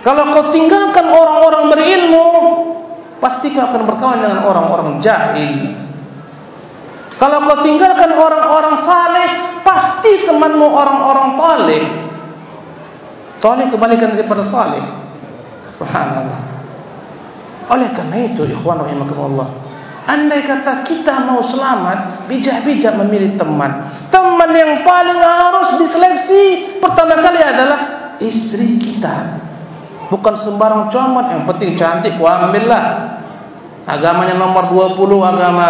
Speaker 1: Kalau kau tinggalkan orang-orang berilmu, pasti kau akan berkawan dengan orang-orang jahil. Kalau kau tinggalkan orang-orang saleh, pasti temanmu orang-orang saleh. Salih kebalikan daripada salih. Subhanallah. Oleh karena itu, ikhwan rahimakumullah, andai kata kita mau selamat, bijak-bijak memilih teman. Teman yang paling harus diseleksi pertama kali adalah istri kita. Bukan sembarang comot, yang penting cantik, ku ambillah. Agamanya nomor 20 agama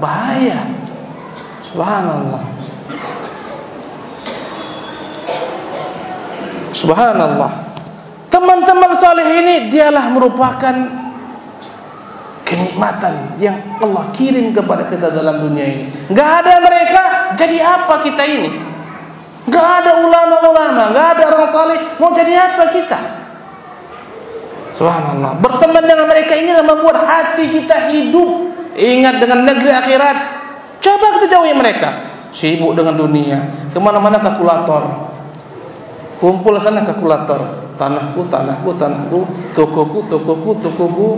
Speaker 1: bahaya. Subhanallah. Subhanallah. Teman-teman saleh ini dialah merupakan kenikmatan yang Allah kirim kepada kita dalam dunia ini. Enggak ada mereka, jadi apa kita ini? Enggak ada ulama-ulama, enggak ada orang saleh, mau jadi apa kita? Subhanallah. Berteman dengan mereka ini membuat hati kita hidup ingat dengan negeri akhirat. Coba kita jauhi mereka. Sibuk dengan dunia, ke mana-mana kalkulator. Kumpul sana kalkulator. Tanahku, tanahku, tanahku, tokoku, tokoku, tokoku.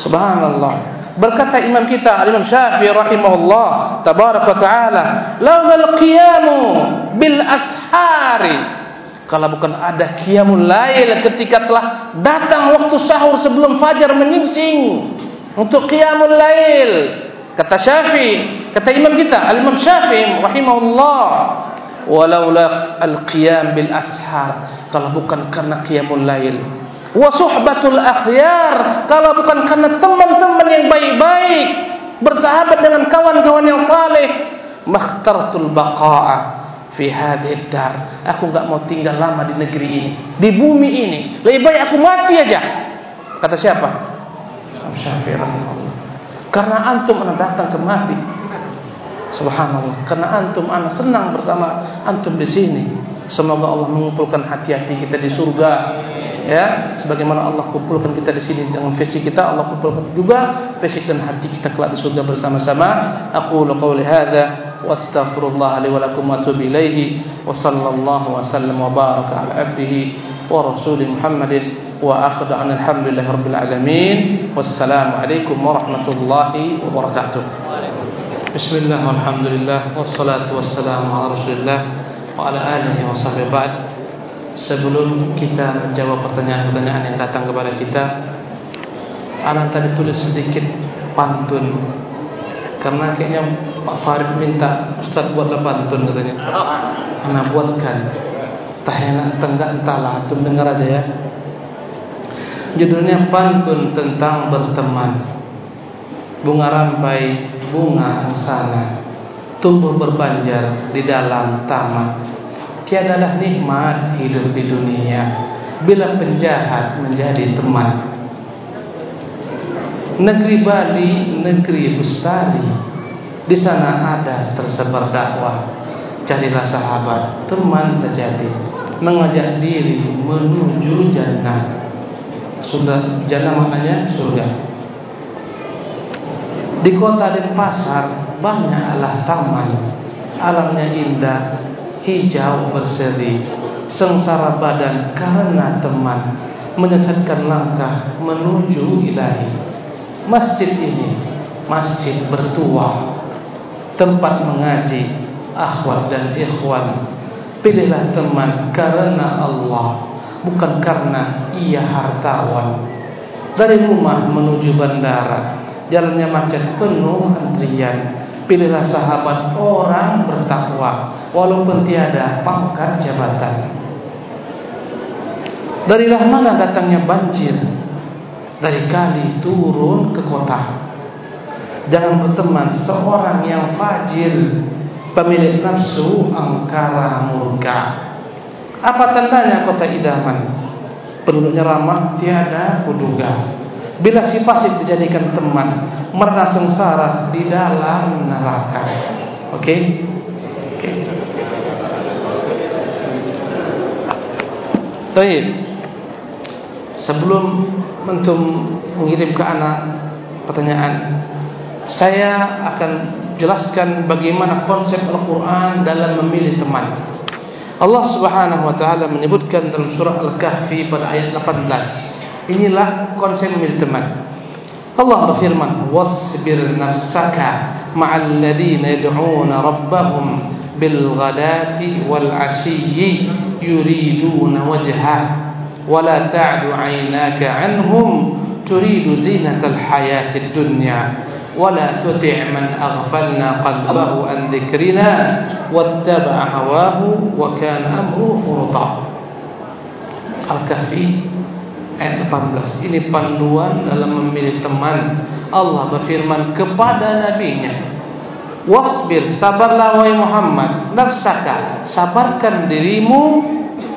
Speaker 1: Subhanallah. Berkata imam kita Imam Syafi'i rahimahullah tabaraka taala, "Laulal qiyamu bil ashari." Kalau bukan ada qiyamul lail ketika telah datang waktu sahur sebelum fajar menyingsing untuk qiyamul lail. Kata Syafi'i, kata imam kita Al-Imam Syafi'i rahimahullah, "Walaula al-qiyam bil ashar." Kalau bukan karena qiyamul lail. Wa suhbatul akhyar kalau bukan karena teman-teman yang baik-baik bersahabat dengan kawan-kawan yang saleh makhtartul baqa'a fi hadhihi dar aku enggak mau tinggal lama di negeri ini di bumi ini. Lebih baik aku mati aja. Kata siapa? Syafi'i rahimahullah karena antum anak datang kemari subhanallah. Karena antum anak senang bersama antum di sini. Semoga Allah mengumpulkan hati-hati kita di surga. Ya sebagaimana Allah kumpulkan kita di sini dengan fisik kita Allah kumpulkan juga fisik dan hati kita kelak di surga bersama-sama. Aku qauli hadza wastaghfirullah li wa lakum wa atubu ilaihi. Wa sallallahu wa sallam wa baraka ala abdihi wa rasulih Muhammadin wa akhdu an alhamdulillahi rabbil alamin wassalamu alaikum warahmatullahi wabarakatuh Bismillah walhamdulillah wassalatu wassalamu ala rasulillah wa ala alihi wa sahbihi ba'd Sebelum kita menjawab pertanyaan-pertanyaan yang datang kepada kita Anak tadi tulis sedikit pantun. Karena kayaknya Pak Farid minta Ustaz buatlah pantun katanya. Anak buatkan Tak enak tenggak entahlah Itu dengar aja ya. Judulnya pantun tentang berteman. Bunga rampai Bunga sana Tumbuh berbanjar di dalam taman. Tiadalah nikmat hidup di dunia bila penjahat menjadi teman. Negeri Bali negeri bestari di sana ada tersebar dakwah carilah sahabat teman sejati. Mengajak diri menuju jannah. Sudah jannah maknanya surga. Di kota Denpasar banyaklah taman. Alamnya indah hijau berseri. Sengsara badan karena teman. Menyesatkan langkah menuju ilahi. Masjid ini masjid bertuah. Tempat mengaji akhwat dan ikhwan pilihlah teman karena Allah bukan karena ia hartawan dari rumah menuju bandara jalannya macet penuh antrian pilihlah sahabat orang bertakwa walaupun tiada pangkat jabatan. Darilah mana datangnya banjir? Dari kali turun ke kota. Jangan berteman seorang yang fajir, pemilik nafsu angkara murka. Apa tandanya kota idaman? Penduduknya ramah tiada kuduga. Bila si pasif dijadikan teman, merana sengsara di dalam neraka. Oke? Okay? Oke. Okay. Baik. Sebelum mengirim ke anak pertanyaan, saya akan jelaskan bagaimana konsep Al-Quran dalam memilih teman. Allah Subhanahu Wa Taala menyebutkan dalam surah Al-Kahfi pada ayat 18. Inilah konsep memilih teman. Allah berfirman, "Wasbir nafsaka ma'al ladzina yad'una rabbahum bil ghadati wal 'ashiyyi yuriduna wajha wa la ta'du 'ainaka 'anhum turidu zinatal hayatid dunya." ولا تطع من أغفلنا قلبه عن ذكرنا واتبع هواه وكان أمره فرطا Al-Kahfi ayat 18 ini panduan dalam memilih teman Allah berfirman kepada nabinya Wasbir sabarlah wahai Muhammad nafsaka sabarkan dirimu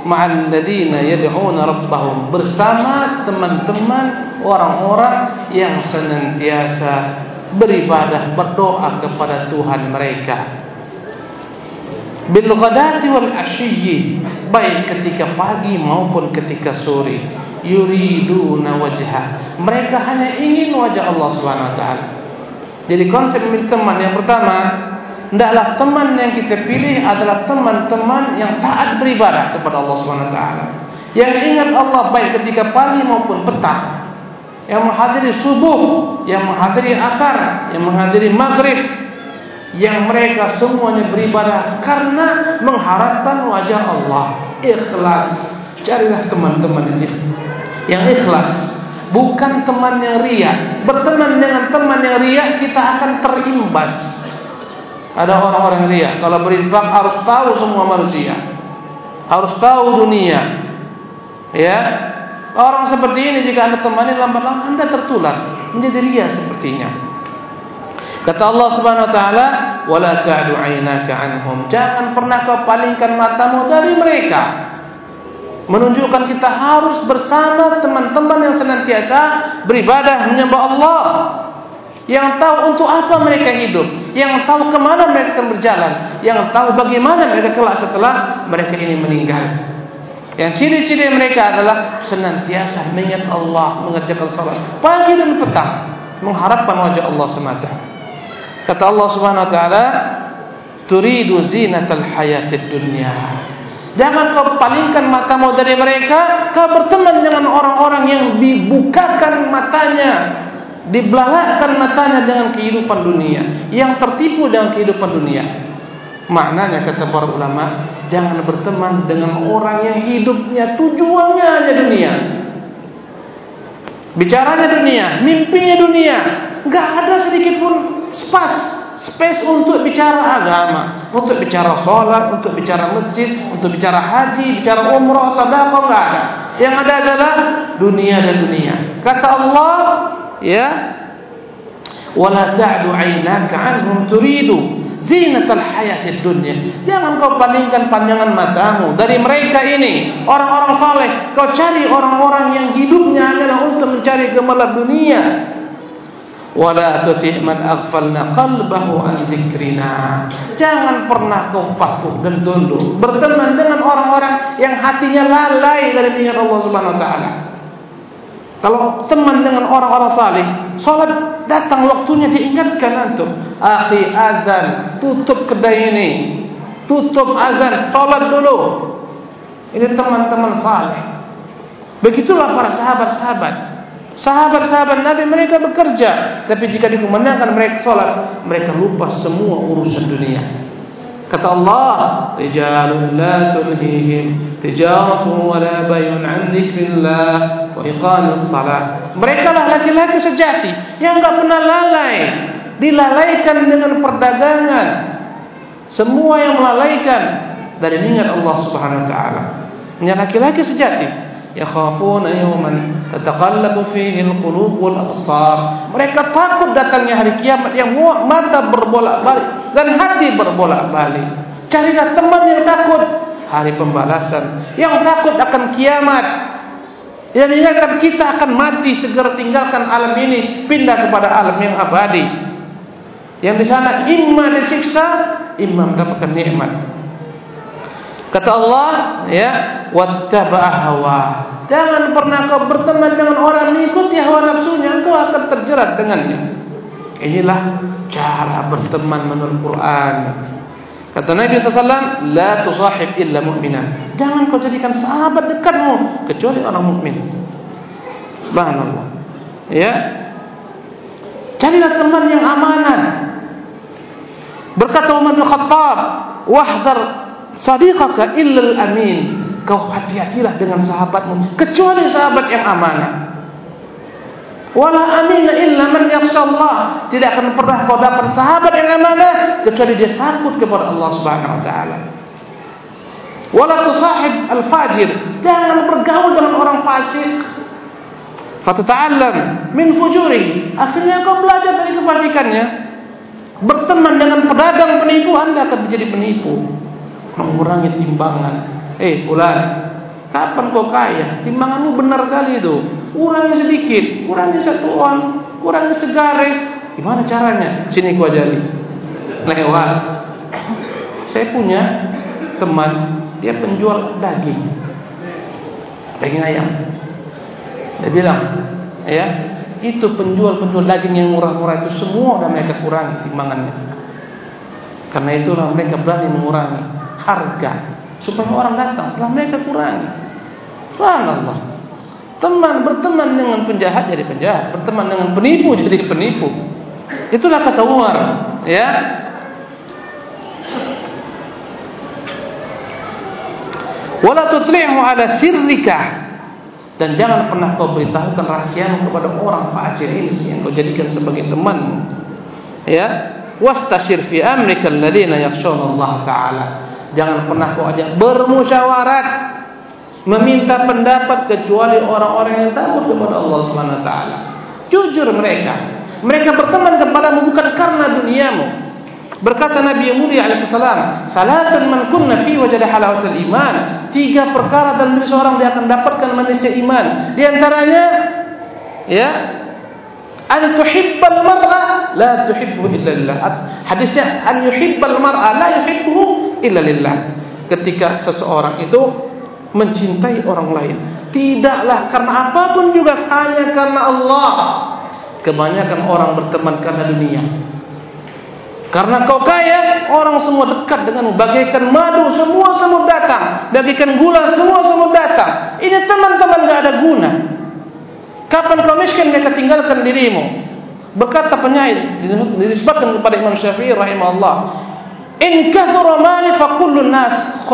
Speaker 1: ma'al ladina yad'una rabbahum bersama teman-teman orang-orang yang senantiasa beribadah berdoa kepada Tuhan mereka bil ghadati wal ashiyyi baik ketika pagi maupun ketika sore yuriduna wajha mereka hanya ingin wajah Allah Subhanahu wa taala jadi konsep milik teman yang pertama hendaklah teman yang kita pilih adalah teman-teman yang taat beribadah kepada Allah Subhanahu wa taala. Yang ingat Allah baik ketika pagi maupun petang. Yang menghadiri subuh, yang menghadiri asar, yang menghadiri maghrib. Yang mereka semuanya beribadah karena mengharapkan wajah Allah. Ikhlas. Carilah teman-teman yang yang ikhlas. Bukan teman yang riak. Berteman dengan teman yang riak kita akan terimbas. Ada orang-orang ria kalau berinfak harus tahu semua manusia. Harus tahu dunia. Ya. Orang seperti ini jika Anda temani lambat-lambat Anda tertular menjadi ria sepertinya. Kata Allah Subhanahu wa taala, "Wala ta'du 'ainaka 'anhum." Jangan pernah kau palingkan matamu dari mereka. Menunjukkan kita harus bersama teman-teman yang senantiasa beribadah menyembah Allah yang tahu untuk apa mereka hidup, yang tahu ke mana mereka akan berjalan, yang tahu bagaimana mereka kelak setelah mereka ini meninggal. Yang ciri-ciri mereka adalah senantiasa mengingat Allah, mengerjakan salat pagi dan petang, mengharapkan wajah Allah semata. Kata Allah Subhanahu wa taala, "Turidu zinatal hayatid dunya." Jangan kau palingkan matamu dari mereka, kau berteman dengan orang-orang yang dibukakan matanya dibelalakan matanya dengan kehidupan dunia yang tertipu dengan kehidupan dunia maknanya kata para ulama jangan berteman dengan orang yang hidupnya tujuannya hanya dunia. Bicaranya dunia mimpinya dunia. Enggak ada sedikit pun space space untuk bicara agama untuk bicara sholat untuk bicara masjid untuk bicara haji bicara umrah sedekah enggak ada. Yang ada adalah dunia dan dunia. Kata Allah ya wala ta'du 'ainaka 'anhum turidu zinatal hayatid dunya. Jangan kau palingkan pandangan matamu. Dari mereka ini orang-orang saleh kau cari orang-orang yang hidupnya adalah untuk mencari gemilang dunia. Wala tuti' man aghfalna qalbahu an dzikrina jangan pernah kau patuh dan tunduk berteman dengan orang-orang yang hatinya lalai dari mengingat Allah Subhanahu wa taala kalau teman dengan orang-orang saleh, salat datang waktunya diingatkan antum. Akhi azan, tutup kedai ini. Tutup azan, salat dulu. Ini teman-teman saleh. Begitulah para sahabat-sahabat. Sahabat-sahabat Nabi mereka bekerja, tapi jika dikumandangkan mereka salat, mereka lupa semua urusan dunia. Kata Allah, rijalun la tulhihim tijaratu wa la bay'un 'an dzikrillah wa iqamis salat. Mereka lah laki-laki sejati yang enggak pernah lalai, dilalaikan dengan perdagangan. Semua yang melalaikan dari ingat Allah Subhanahu wa taala. Yang laki-laki sejati yakhafuna yawman tataqallabu fihi alqulub wal absar. Mereka takut datangnya hari kiamat yang mata berbolak-balik dan hati berbolak-balik. Carilah teman yang takut hari pembalasan, yang takut akan kiamat, yang ingatkan kita akan mati segera tinggalkan alam ini pindah kepada alam yang abadi. Yang di sana imma disiksa, imma mendapatkan nikmat. Kata Allah, ya, wattaba'a hawa. Jangan pernah kau berteman dengan orang mengikuti hawa nafsunya, kau akan terjerat dengannya. Inilah cara berteman menurut Quran. Kata Nabi SAW, La tusahib illa mu'minan. Jangan kau jadikan sahabat dekatmu, kecuali orang mukmin. Allah. Ya. Carilah teman yang amanah. Berkata Umar bin Khattab, Wahdar sadiqaka illa al-amin. Kau hati-hatilah dengan sahabatmu, kecuali sahabat yang amanah. Wala amina illa man yakhshallah. Tidak akan pernah kau dapat sahabat yang amanah kecuali dia takut kepada Allah Subhanahu wa taala. Wala tusahib al-fajir. Jangan bergaul dengan orang fasik. Fatata'allam min fujuri. Akhirnya kau belajar dari kefasikannya. Berteman dengan pedagang penipu, Anda akan menjadi penipu. Mengurangi timbangan. Eh, hey, fulan, Kapan kau kaya? Timbanganmu benar kali itu. Kurangi sedikit, kurangi satu on, kurangi segaris. Gimana caranya? Sini ku ajari. Lewat. Saya punya teman, dia penjual daging. Daging ayam. Dia bilang, ya, itu penjual-penjual daging yang murah-murah itu semua udah mereka kurangi timbangannya. Karena itulah mereka berani mengurangi harga supaya orang datang, telah mereka kurangi. Subhanallah. Teman berteman dengan penjahat jadi penjahat, berteman dengan penipu jadi penipu. Itulah kata Umar, ya. Wala tutli'hu ala sirrika dan jangan pernah kau beritahukan rahasiamu kepada orang fajir ini yang kau jadikan sebagai temanmu. Ya, wastashir fi amrika alladziina yakhshawna Allah taala. Jangan pernah kau ajak bermusyawarat meminta pendapat kecuali orang-orang yang takut kepada Allah Subhanahu taala. Jujur mereka. Mereka berteman kepadamu bukan karena duniamu. Berkata Nabi Muhammad alaihissalam, "Salatun man kunna fi wajada halawatul iman." Tiga perkara dalam diri seorang dia akan dapatkan manisnya iman. Di antaranya ya, an tuhibbal mar'a la tuhibbu illa lillah. Hadisnya an yuhibbal mar'a la yuhibbu illa lillah. Ketika seseorang itu mencintai orang lain. Tidaklah karena apa pun juga hanya karena Allah. Kebanyakan orang berteman karena dunia. Karena kau kaya, orang semua dekat denganmu. Bagaikan madu, semua semua datang. Bagaikan gula, semua semua datang. Ini teman-teman gak ada guna. Kapan kau miskin, mereka tinggalkan dirimu. Berkata penyair, disebutkan kepada Imam Syafi'i rahimahullah. In kathura mali fa kullu nas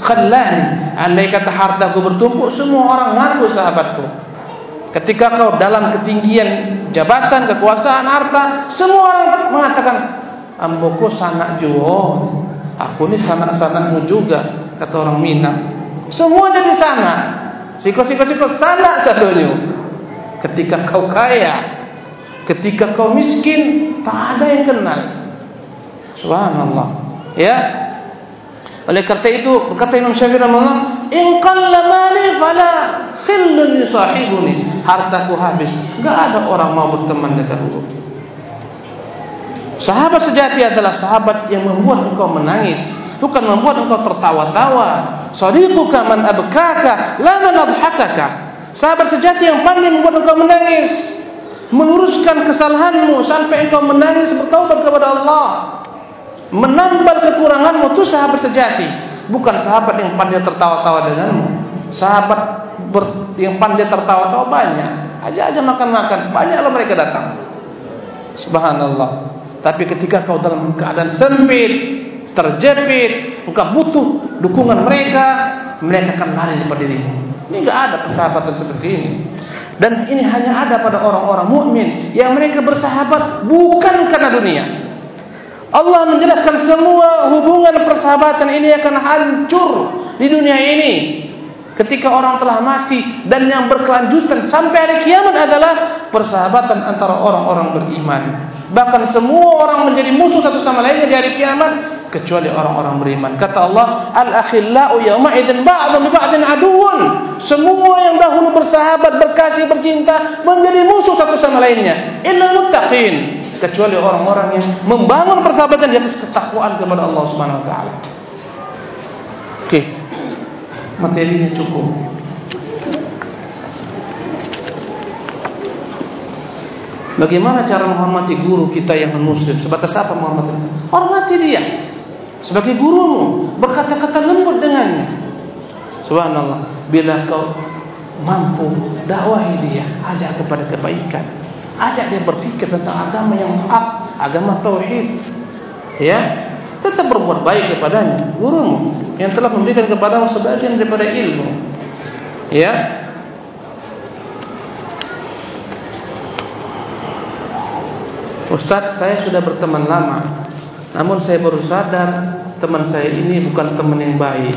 Speaker 1: khallani. Andai kata hartaku bertumpuk semua orang ngaku sahabatku. Ketika kau dalam ketinggian jabatan kekuasaan harta semua orang mengatakan amboku sanak juo aku ni sanak-sanakmu juga kata orang Minang semua jadi sanak siko-siko-siko sanak sadonyo ketika kau kaya ketika kau miskin tak ada yang kenal. Subhanallah. Ya oleh karena itu berkata Imam Syafi'i rahimahullah, "In qalla fala khillun yusahibuni." Hartaku habis, enggak ada orang mau berteman denganku. Sahabat sejati adalah sahabat yang membuat engkau menangis, bukan membuat engkau tertawa-tawa. Sadiquka man abkaka, la man adhakaka. Sahabat sejati yang pandai membuat engkau menangis, meluruskan kesalahanmu sampai engkau menangis bertaubat kepada Allah menambal kekuranganmu itu sahabat sejati. Bukan sahabat yang pandai tertawa-tawa denganmu. Sahabat ber, yang pandai tertawa-tawa banyak. Aja-aja makan-makan. Banyaklah mereka datang. Subhanallah. Tapi ketika kau dalam keadaan sempit terjepit engkau butuh dukungan mereka mereka akan lari daripada dirimu. Ini enggak ada persahabatan seperti ini. Dan ini hanya ada pada orang-orang mukmin yang mereka bersahabat bukan karena dunia Allah menjelaskan semua hubungan persahabatan ini akan hancur di dunia ini ketika orang telah mati dan yang berkelanjutan sampai hari kiamat adalah persahabatan antara orang-orang beriman. Bahkan semua orang menjadi musuh satu sama lainnya di hari kiamat kecuali orang-orang beriman. Kata Allah, "Al-akhillau yawma idzin ba'dhum bi ba'din aduwwun." Semua yang dahulu bersahabat, berkasih, bercinta menjadi musuh satu sama lainnya. Innal muttaqin kecuali orang-orang yang membangun persahabatan di atas ketakwaan kepada Allah Subhanahu wa taala. Oke. Materinya cukup. Bagaimana cara menghormati guru kita yang non-muslim? Sebatas apa menghormati? Hormati dia. Sebagai gurumu, berkata-kata lembut dengannya. Subhanallah, bila kau mampu dakwahi dia, ajak kepada kebaikan. Ajak dia berfikir tentang agama yang hak, agama tauhid. Ya, tetap berbuat baik kepadanya, gurumu yang telah memberikan kepadamu sebagian daripada ilmu. Ya. Ustaz, saya sudah berteman lama. Namun saya baru sadar teman saya ini bukan teman yang baik.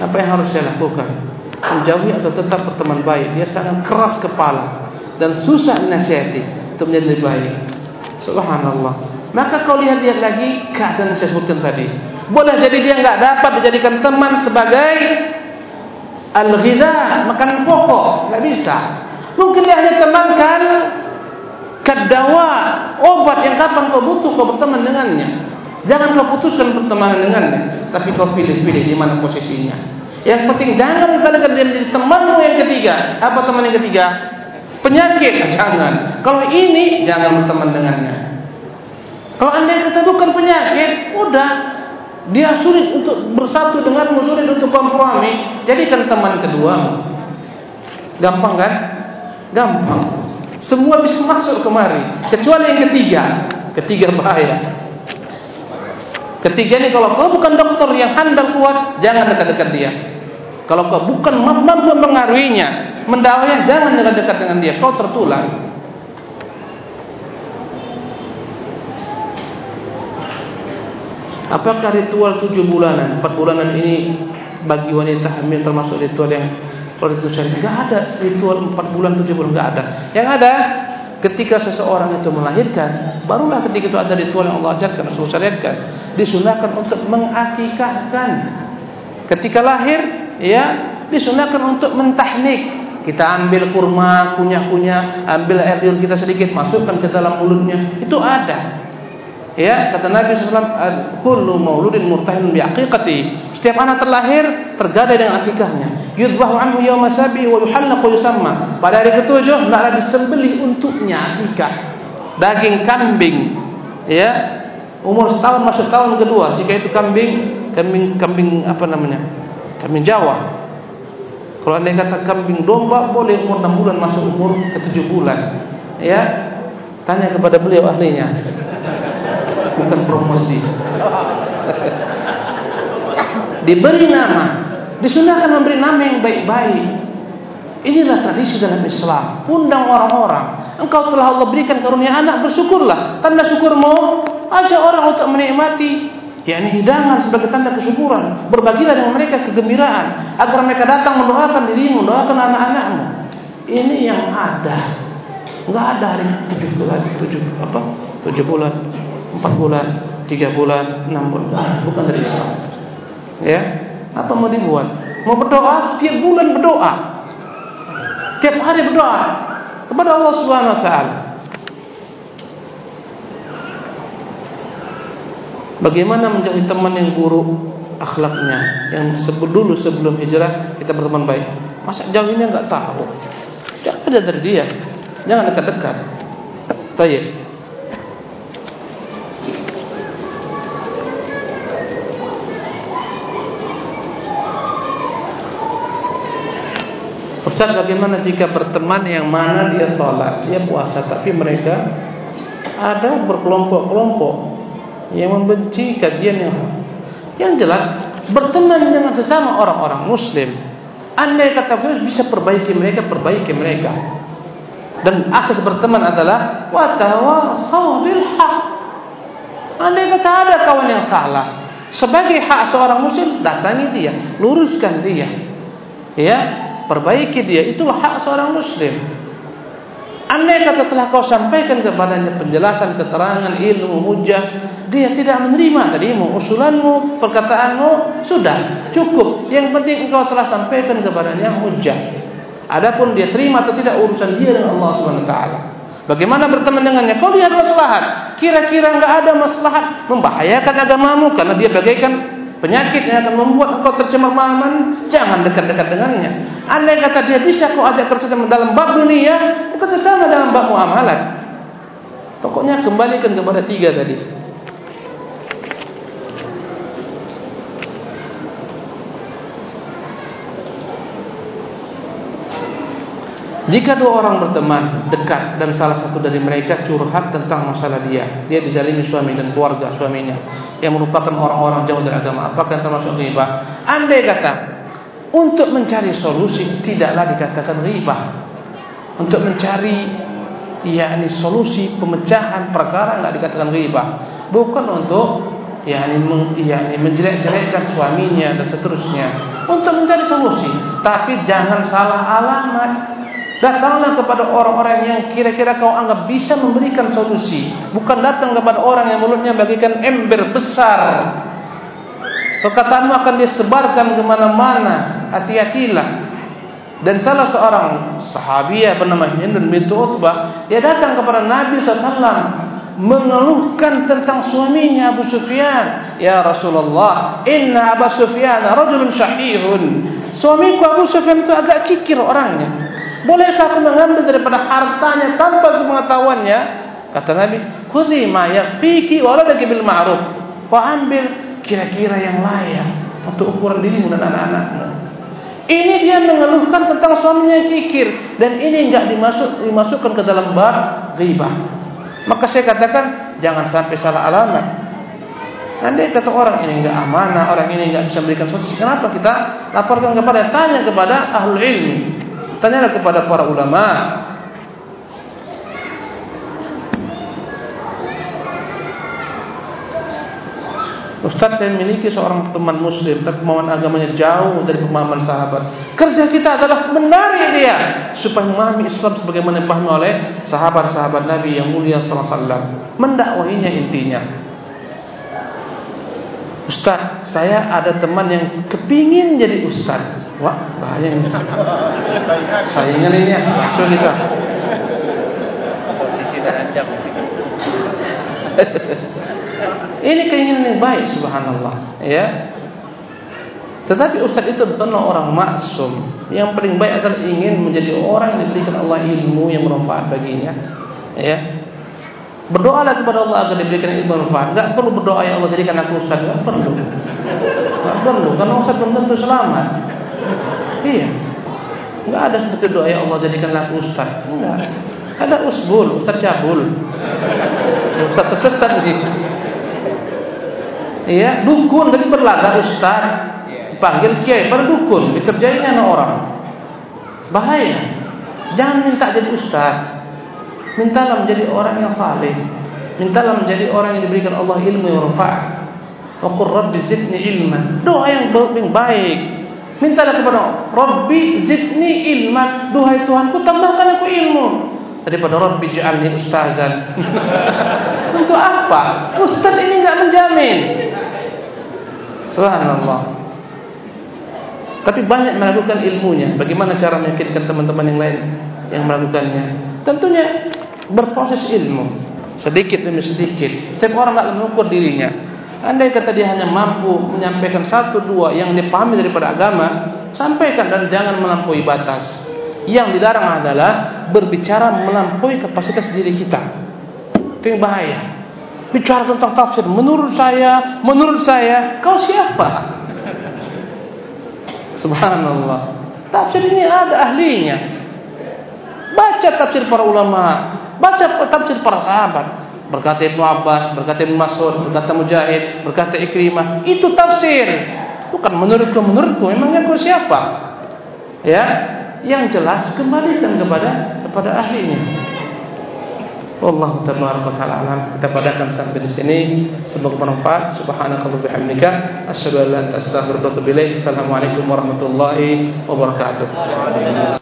Speaker 1: Apa yang harus saya lakukan? Menjauhi atau tetap berteman baik? Dia sangat keras kepala dan susah nasihati untuk menjadi lebih baik. Subhanallah. Maka kau lihat-lihat lagi keadaan yang saya sebutkan tadi. Boleh jadi dia enggak dapat dijadikan teman sebagai al-ghidha, makanan pokok, enggak bisa. Mungkin dia hanya temankan kadawa, obat yang kapan kau butuh kau berteman dengannya. Jangan kau putuskan pertemanan dengannya, tapi kau pilih-pilih di mana posisinya. Yang penting jangan salahkan dia menjadi temanmu yang ketiga. Apa teman yang ketiga? Penyakit, jangan. Kalau ini jangan berteman dengannya. Kalau anda kata bukan penyakit, udah dia sulit untuk bersatu denganmu, sulit untuk kompromi. Jadikan teman kedua. Gampang kan? Gampang. Semua bisa masuk kemari, kecuali yang ketiga. Ketiga bahaya. Ketiga ini kalau kau bukan dokter yang handal kuat, jangan dekat-dekat dia. Kalau kau bukan mampu mengaruhinya, mendawanya, jangan dekat-dekat dengan dia. Kau tertular. Apakah ritual tujuh bulanan, empat bulanan ini bagi wanita hamil termasuk ritual yang kalau itu syariat? Tidak ada ritual empat bulan tujuh bulan, tidak ada. Yang ada ketika seseorang itu melahirkan, barulah ketika itu ada ritual yang Allah ajarkan, Rasul syariatkan, disunahkan untuk mengakikahkan. Ketika lahir, ya, disunahkan untuk mentahnik. Kita ambil kurma, kunyah-kunyah, ambil air liur kita sedikit, masukkan ke dalam mulutnya. Itu ada. Ya, kata Nabi SAW, kullu mauludin murtahin. Setiap anak terlahir tergadai dengan akikahnya. Yudbahu anhu yawma sabi wa yuhallaqu yusamma. Pada hari ketujuh hendaklah disembelih untuknya akikah. Daging kambing. Ya. Umur setahun masuk tahun kedua. Jika itu kambing, kambing kambing apa namanya? Kambing Jawa. Kalau anda kata kambing domba boleh umur 6 bulan masuk umur ke-7 bulan. Ya. Tanya kepada beliau ahlinya bukan promosi. Diberi nama, disunahkan memberi nama yang baik-baik. Inilah tradisi dalam Islam. Undang orang-orang. Engkau telah Allah berikan karunia anak, bersyukurlah. Tanda syukurmu, ajak orang untuk menikmati yakni hidangan sebagai tanda kesyukuran. Berbagilah dengan mereka kegembiraan agar mereka datang mendoakan dirimu, mendoakan anak-anakmu. Ini yang ada. Enggak ada hari tujuh bulan, tujuh apa? Tujuh bulan empat bulan, tiga bulan, enam bulan, bukan dari Islam. Ya, apa mau dibuat? Mau berdoa tiap bulan berdoa, tiap hari berdoa kepada Allah Subhanahu Wa Taala. Bagaimana menjauhi teman yang buruk akhlaknya, yang dulu sebelum hijrah kita berteman baik. Masa jauhinnya enggak tahu? Jangan ada dari dia, jangan dekat-dekat. Baik. Ustaz bagaimana jika berteman yang mana dia sholat Dia puasa tapi mereka Ada berkelompok-kelompok Yang membenci kajian yang Yang jelas Berteman dengan sesama orang-orang muslim Anda kata bisa perbaiki mereka Perbaiki mereka. Dan asas berteman adalah Watawasaw bilhaq Anda kata ada kawan yang salah Sebagai hak seorang muslim Datangi dia Luruskan dia. Ya perbaiki dia itulah hak seorang muslim andai kata telah kau sampaikan kepadanya penjelasan keterangan ilmu hujah dia tidak menerima tadimu usulanmu perkataanmu sudah cukup yang penting engkau telah sampaikan kepadanya hujah adapun dia terima atau tidak urusan dia dengan Allah taala Bagaimana berteman dengannya? Kau lihat maslahat. Kira-kira enggak ada maslahat membahayakan agamamu karena dia bagaikan penyakit yang akan membuat engkau tercemar pahaman, jangan dekat-dekat dengannya. Andai kata dia bisa kau ajak kerja dalam bab dunia, bekerja sama dalam bab muamalat. Pokoknya kembalikan kepada tiga tadi. Jika dua orang berteman dekat dan salah satu dari mereka curhat tentang masalah dia, dia dizalimi suami dan keluarga suaminya yang merupakan orang-orang jauh dari agama, apakah termasuk riba? Andai kata untuk mencari solusi tidaklah dikatakan riba. Untuk mencari yakni solusi pemecahan perkara enggak dikatakan riba. Bukan untuk yakni yakni menjelek-jelekkan suaminya dan seterusnya. Untuk mencari solusi, tapi jangan salah alamat. Datanglah kepada orang-orang yang kira-kira kau anggap bisa memberikan solusi. Bukan datang kepada orang yang mulutnya bagikan ember besar. Perkataanmu akan disebarkan kemana-mana. Hati-hatilah. Dan salah seorang sahabiah bernama Hindun bintu Utbah, dia datang kepada Nabi SAW mengeluhkan tentang suaminya Abu Sufyan. Ya Rasulullah, inna Abu Sufyan rajulun syahihun. Suamiku Abu Sufyan itu agak kikir orangnya. Bolehkah aku mengambil daripada hartanya tanpa sepengetahuannya? Kata Nabi, "Khudhi ma yakfiki wa ladaki bil ma'ruf." Kau ambil kira-kira yang layak untuk ukuran dirimu dan anak-anakmu. Ini dia mengeluhkan tentang suaminya kikir dan ini enggak dimasuk dimasukkan ke dalam bab ghibah. Maka saya katakan jangan sampai salah alamat. Andai kata orang ini enggak amanah, orang ini enggak bisa memberikan solusi, kenapa kita laporkan kepada tanya kepada ahlul ilmi. Tanyalah kepada para ulama, Ustaz saya memiliki seorang teman muslim Tapi pemahaman agamanya jauh dari pemahaman sahabat. Kerja kita adalah menarik dia Supaya memahami Islam sebagaimana dipahami oleh Sahabat-sahabat Nabi yang mulia SAW Mendakwahinya intinya Ustaz saya ada teman yang kepingin jadi ustaz Wah bahaya ini Saingan ini ya Coba kita
Speaker 2: Posisi terancam
Speaker 1: Ini keinginan yang baik subhanallah ya. Tetapi ustaz itu bukanlah orang maksum. Yang paling baik adalah ingin menjadi orang yang diberikan Allah ilmu yang bermanfaat baginya. Ya. Berdoalah kepada Allah agar diberikan ilmu bermanfaat. Enggak perlu berdoa ya Allah jadikan aku ustaz, enggak perlu. Enggak perlu karena ustaz belum tentu selamat. Iya. Enggak ada seperti doa ya Allah jadikan aku ustaz. Enggak. Ada usbul, ustaz cabul. Ustaz tersesat begitu. Iya, dukun tapi berlaga ustaz. Panggil kiai, pada dukun, dikerjainnya anak orang. Bahaya. Jangan minta jadi ustaz. Mintalah menjadi orang yang saleh. Mintalah menjadi orang yang diberikan Allah ilmu yang bermanfaat. Wa qur rabbi zidni ilma. Doa yang baik. Mintalah kepada Rabbi zidni ilma. Duhai Tuhanku tambahkan aku ilmu daripada Rabbi ja'alni ustazan. Untuk apa? Ustaz ini enggak menjamin. Subhanallah. Tapi banyak melakukan ilmunya. Bagaimana cara meyakinkan teman-teman yang lain yang melakukannya? Tentunya berproses ilmu. Sedikit demi sedikit. Setiap orang nak mengukur dirinya. Andai kata dia hanya mampu menyampaikan satu dua yang dipahami daripada agama, sampaikan dan jangan melampaui batas. Yang dilarang adalah berbicara melampaui kapasitas diri kita. Itu yang bahaya. Bicara tentang tafsir menurut saya, menurut saya, kau siapa? Subhanallah. Tafsir ini ada ahlinya. Baca tafsir para ulama, baca tafsir para sahabat. Berkata Ibnu Abbas, berkata Ibnu Mas'ud, berkata Mujahid, berkata Ikrimah, itu tafsir. Bukan menurutku, menurutku, memangnya kau siapa? Ya, yang jelas kembalikan kepada kepada ahlinya. Wallahu tabaraka taala alam. Kita padakan sampai di sini. Semoga bermanfaat. Subhanakallahumma bihamdika asyhadu an la ilaha illa anta astaghfiruka wa atubu ilaik. Assalamualaikum warahmatullahi wabarakatuh.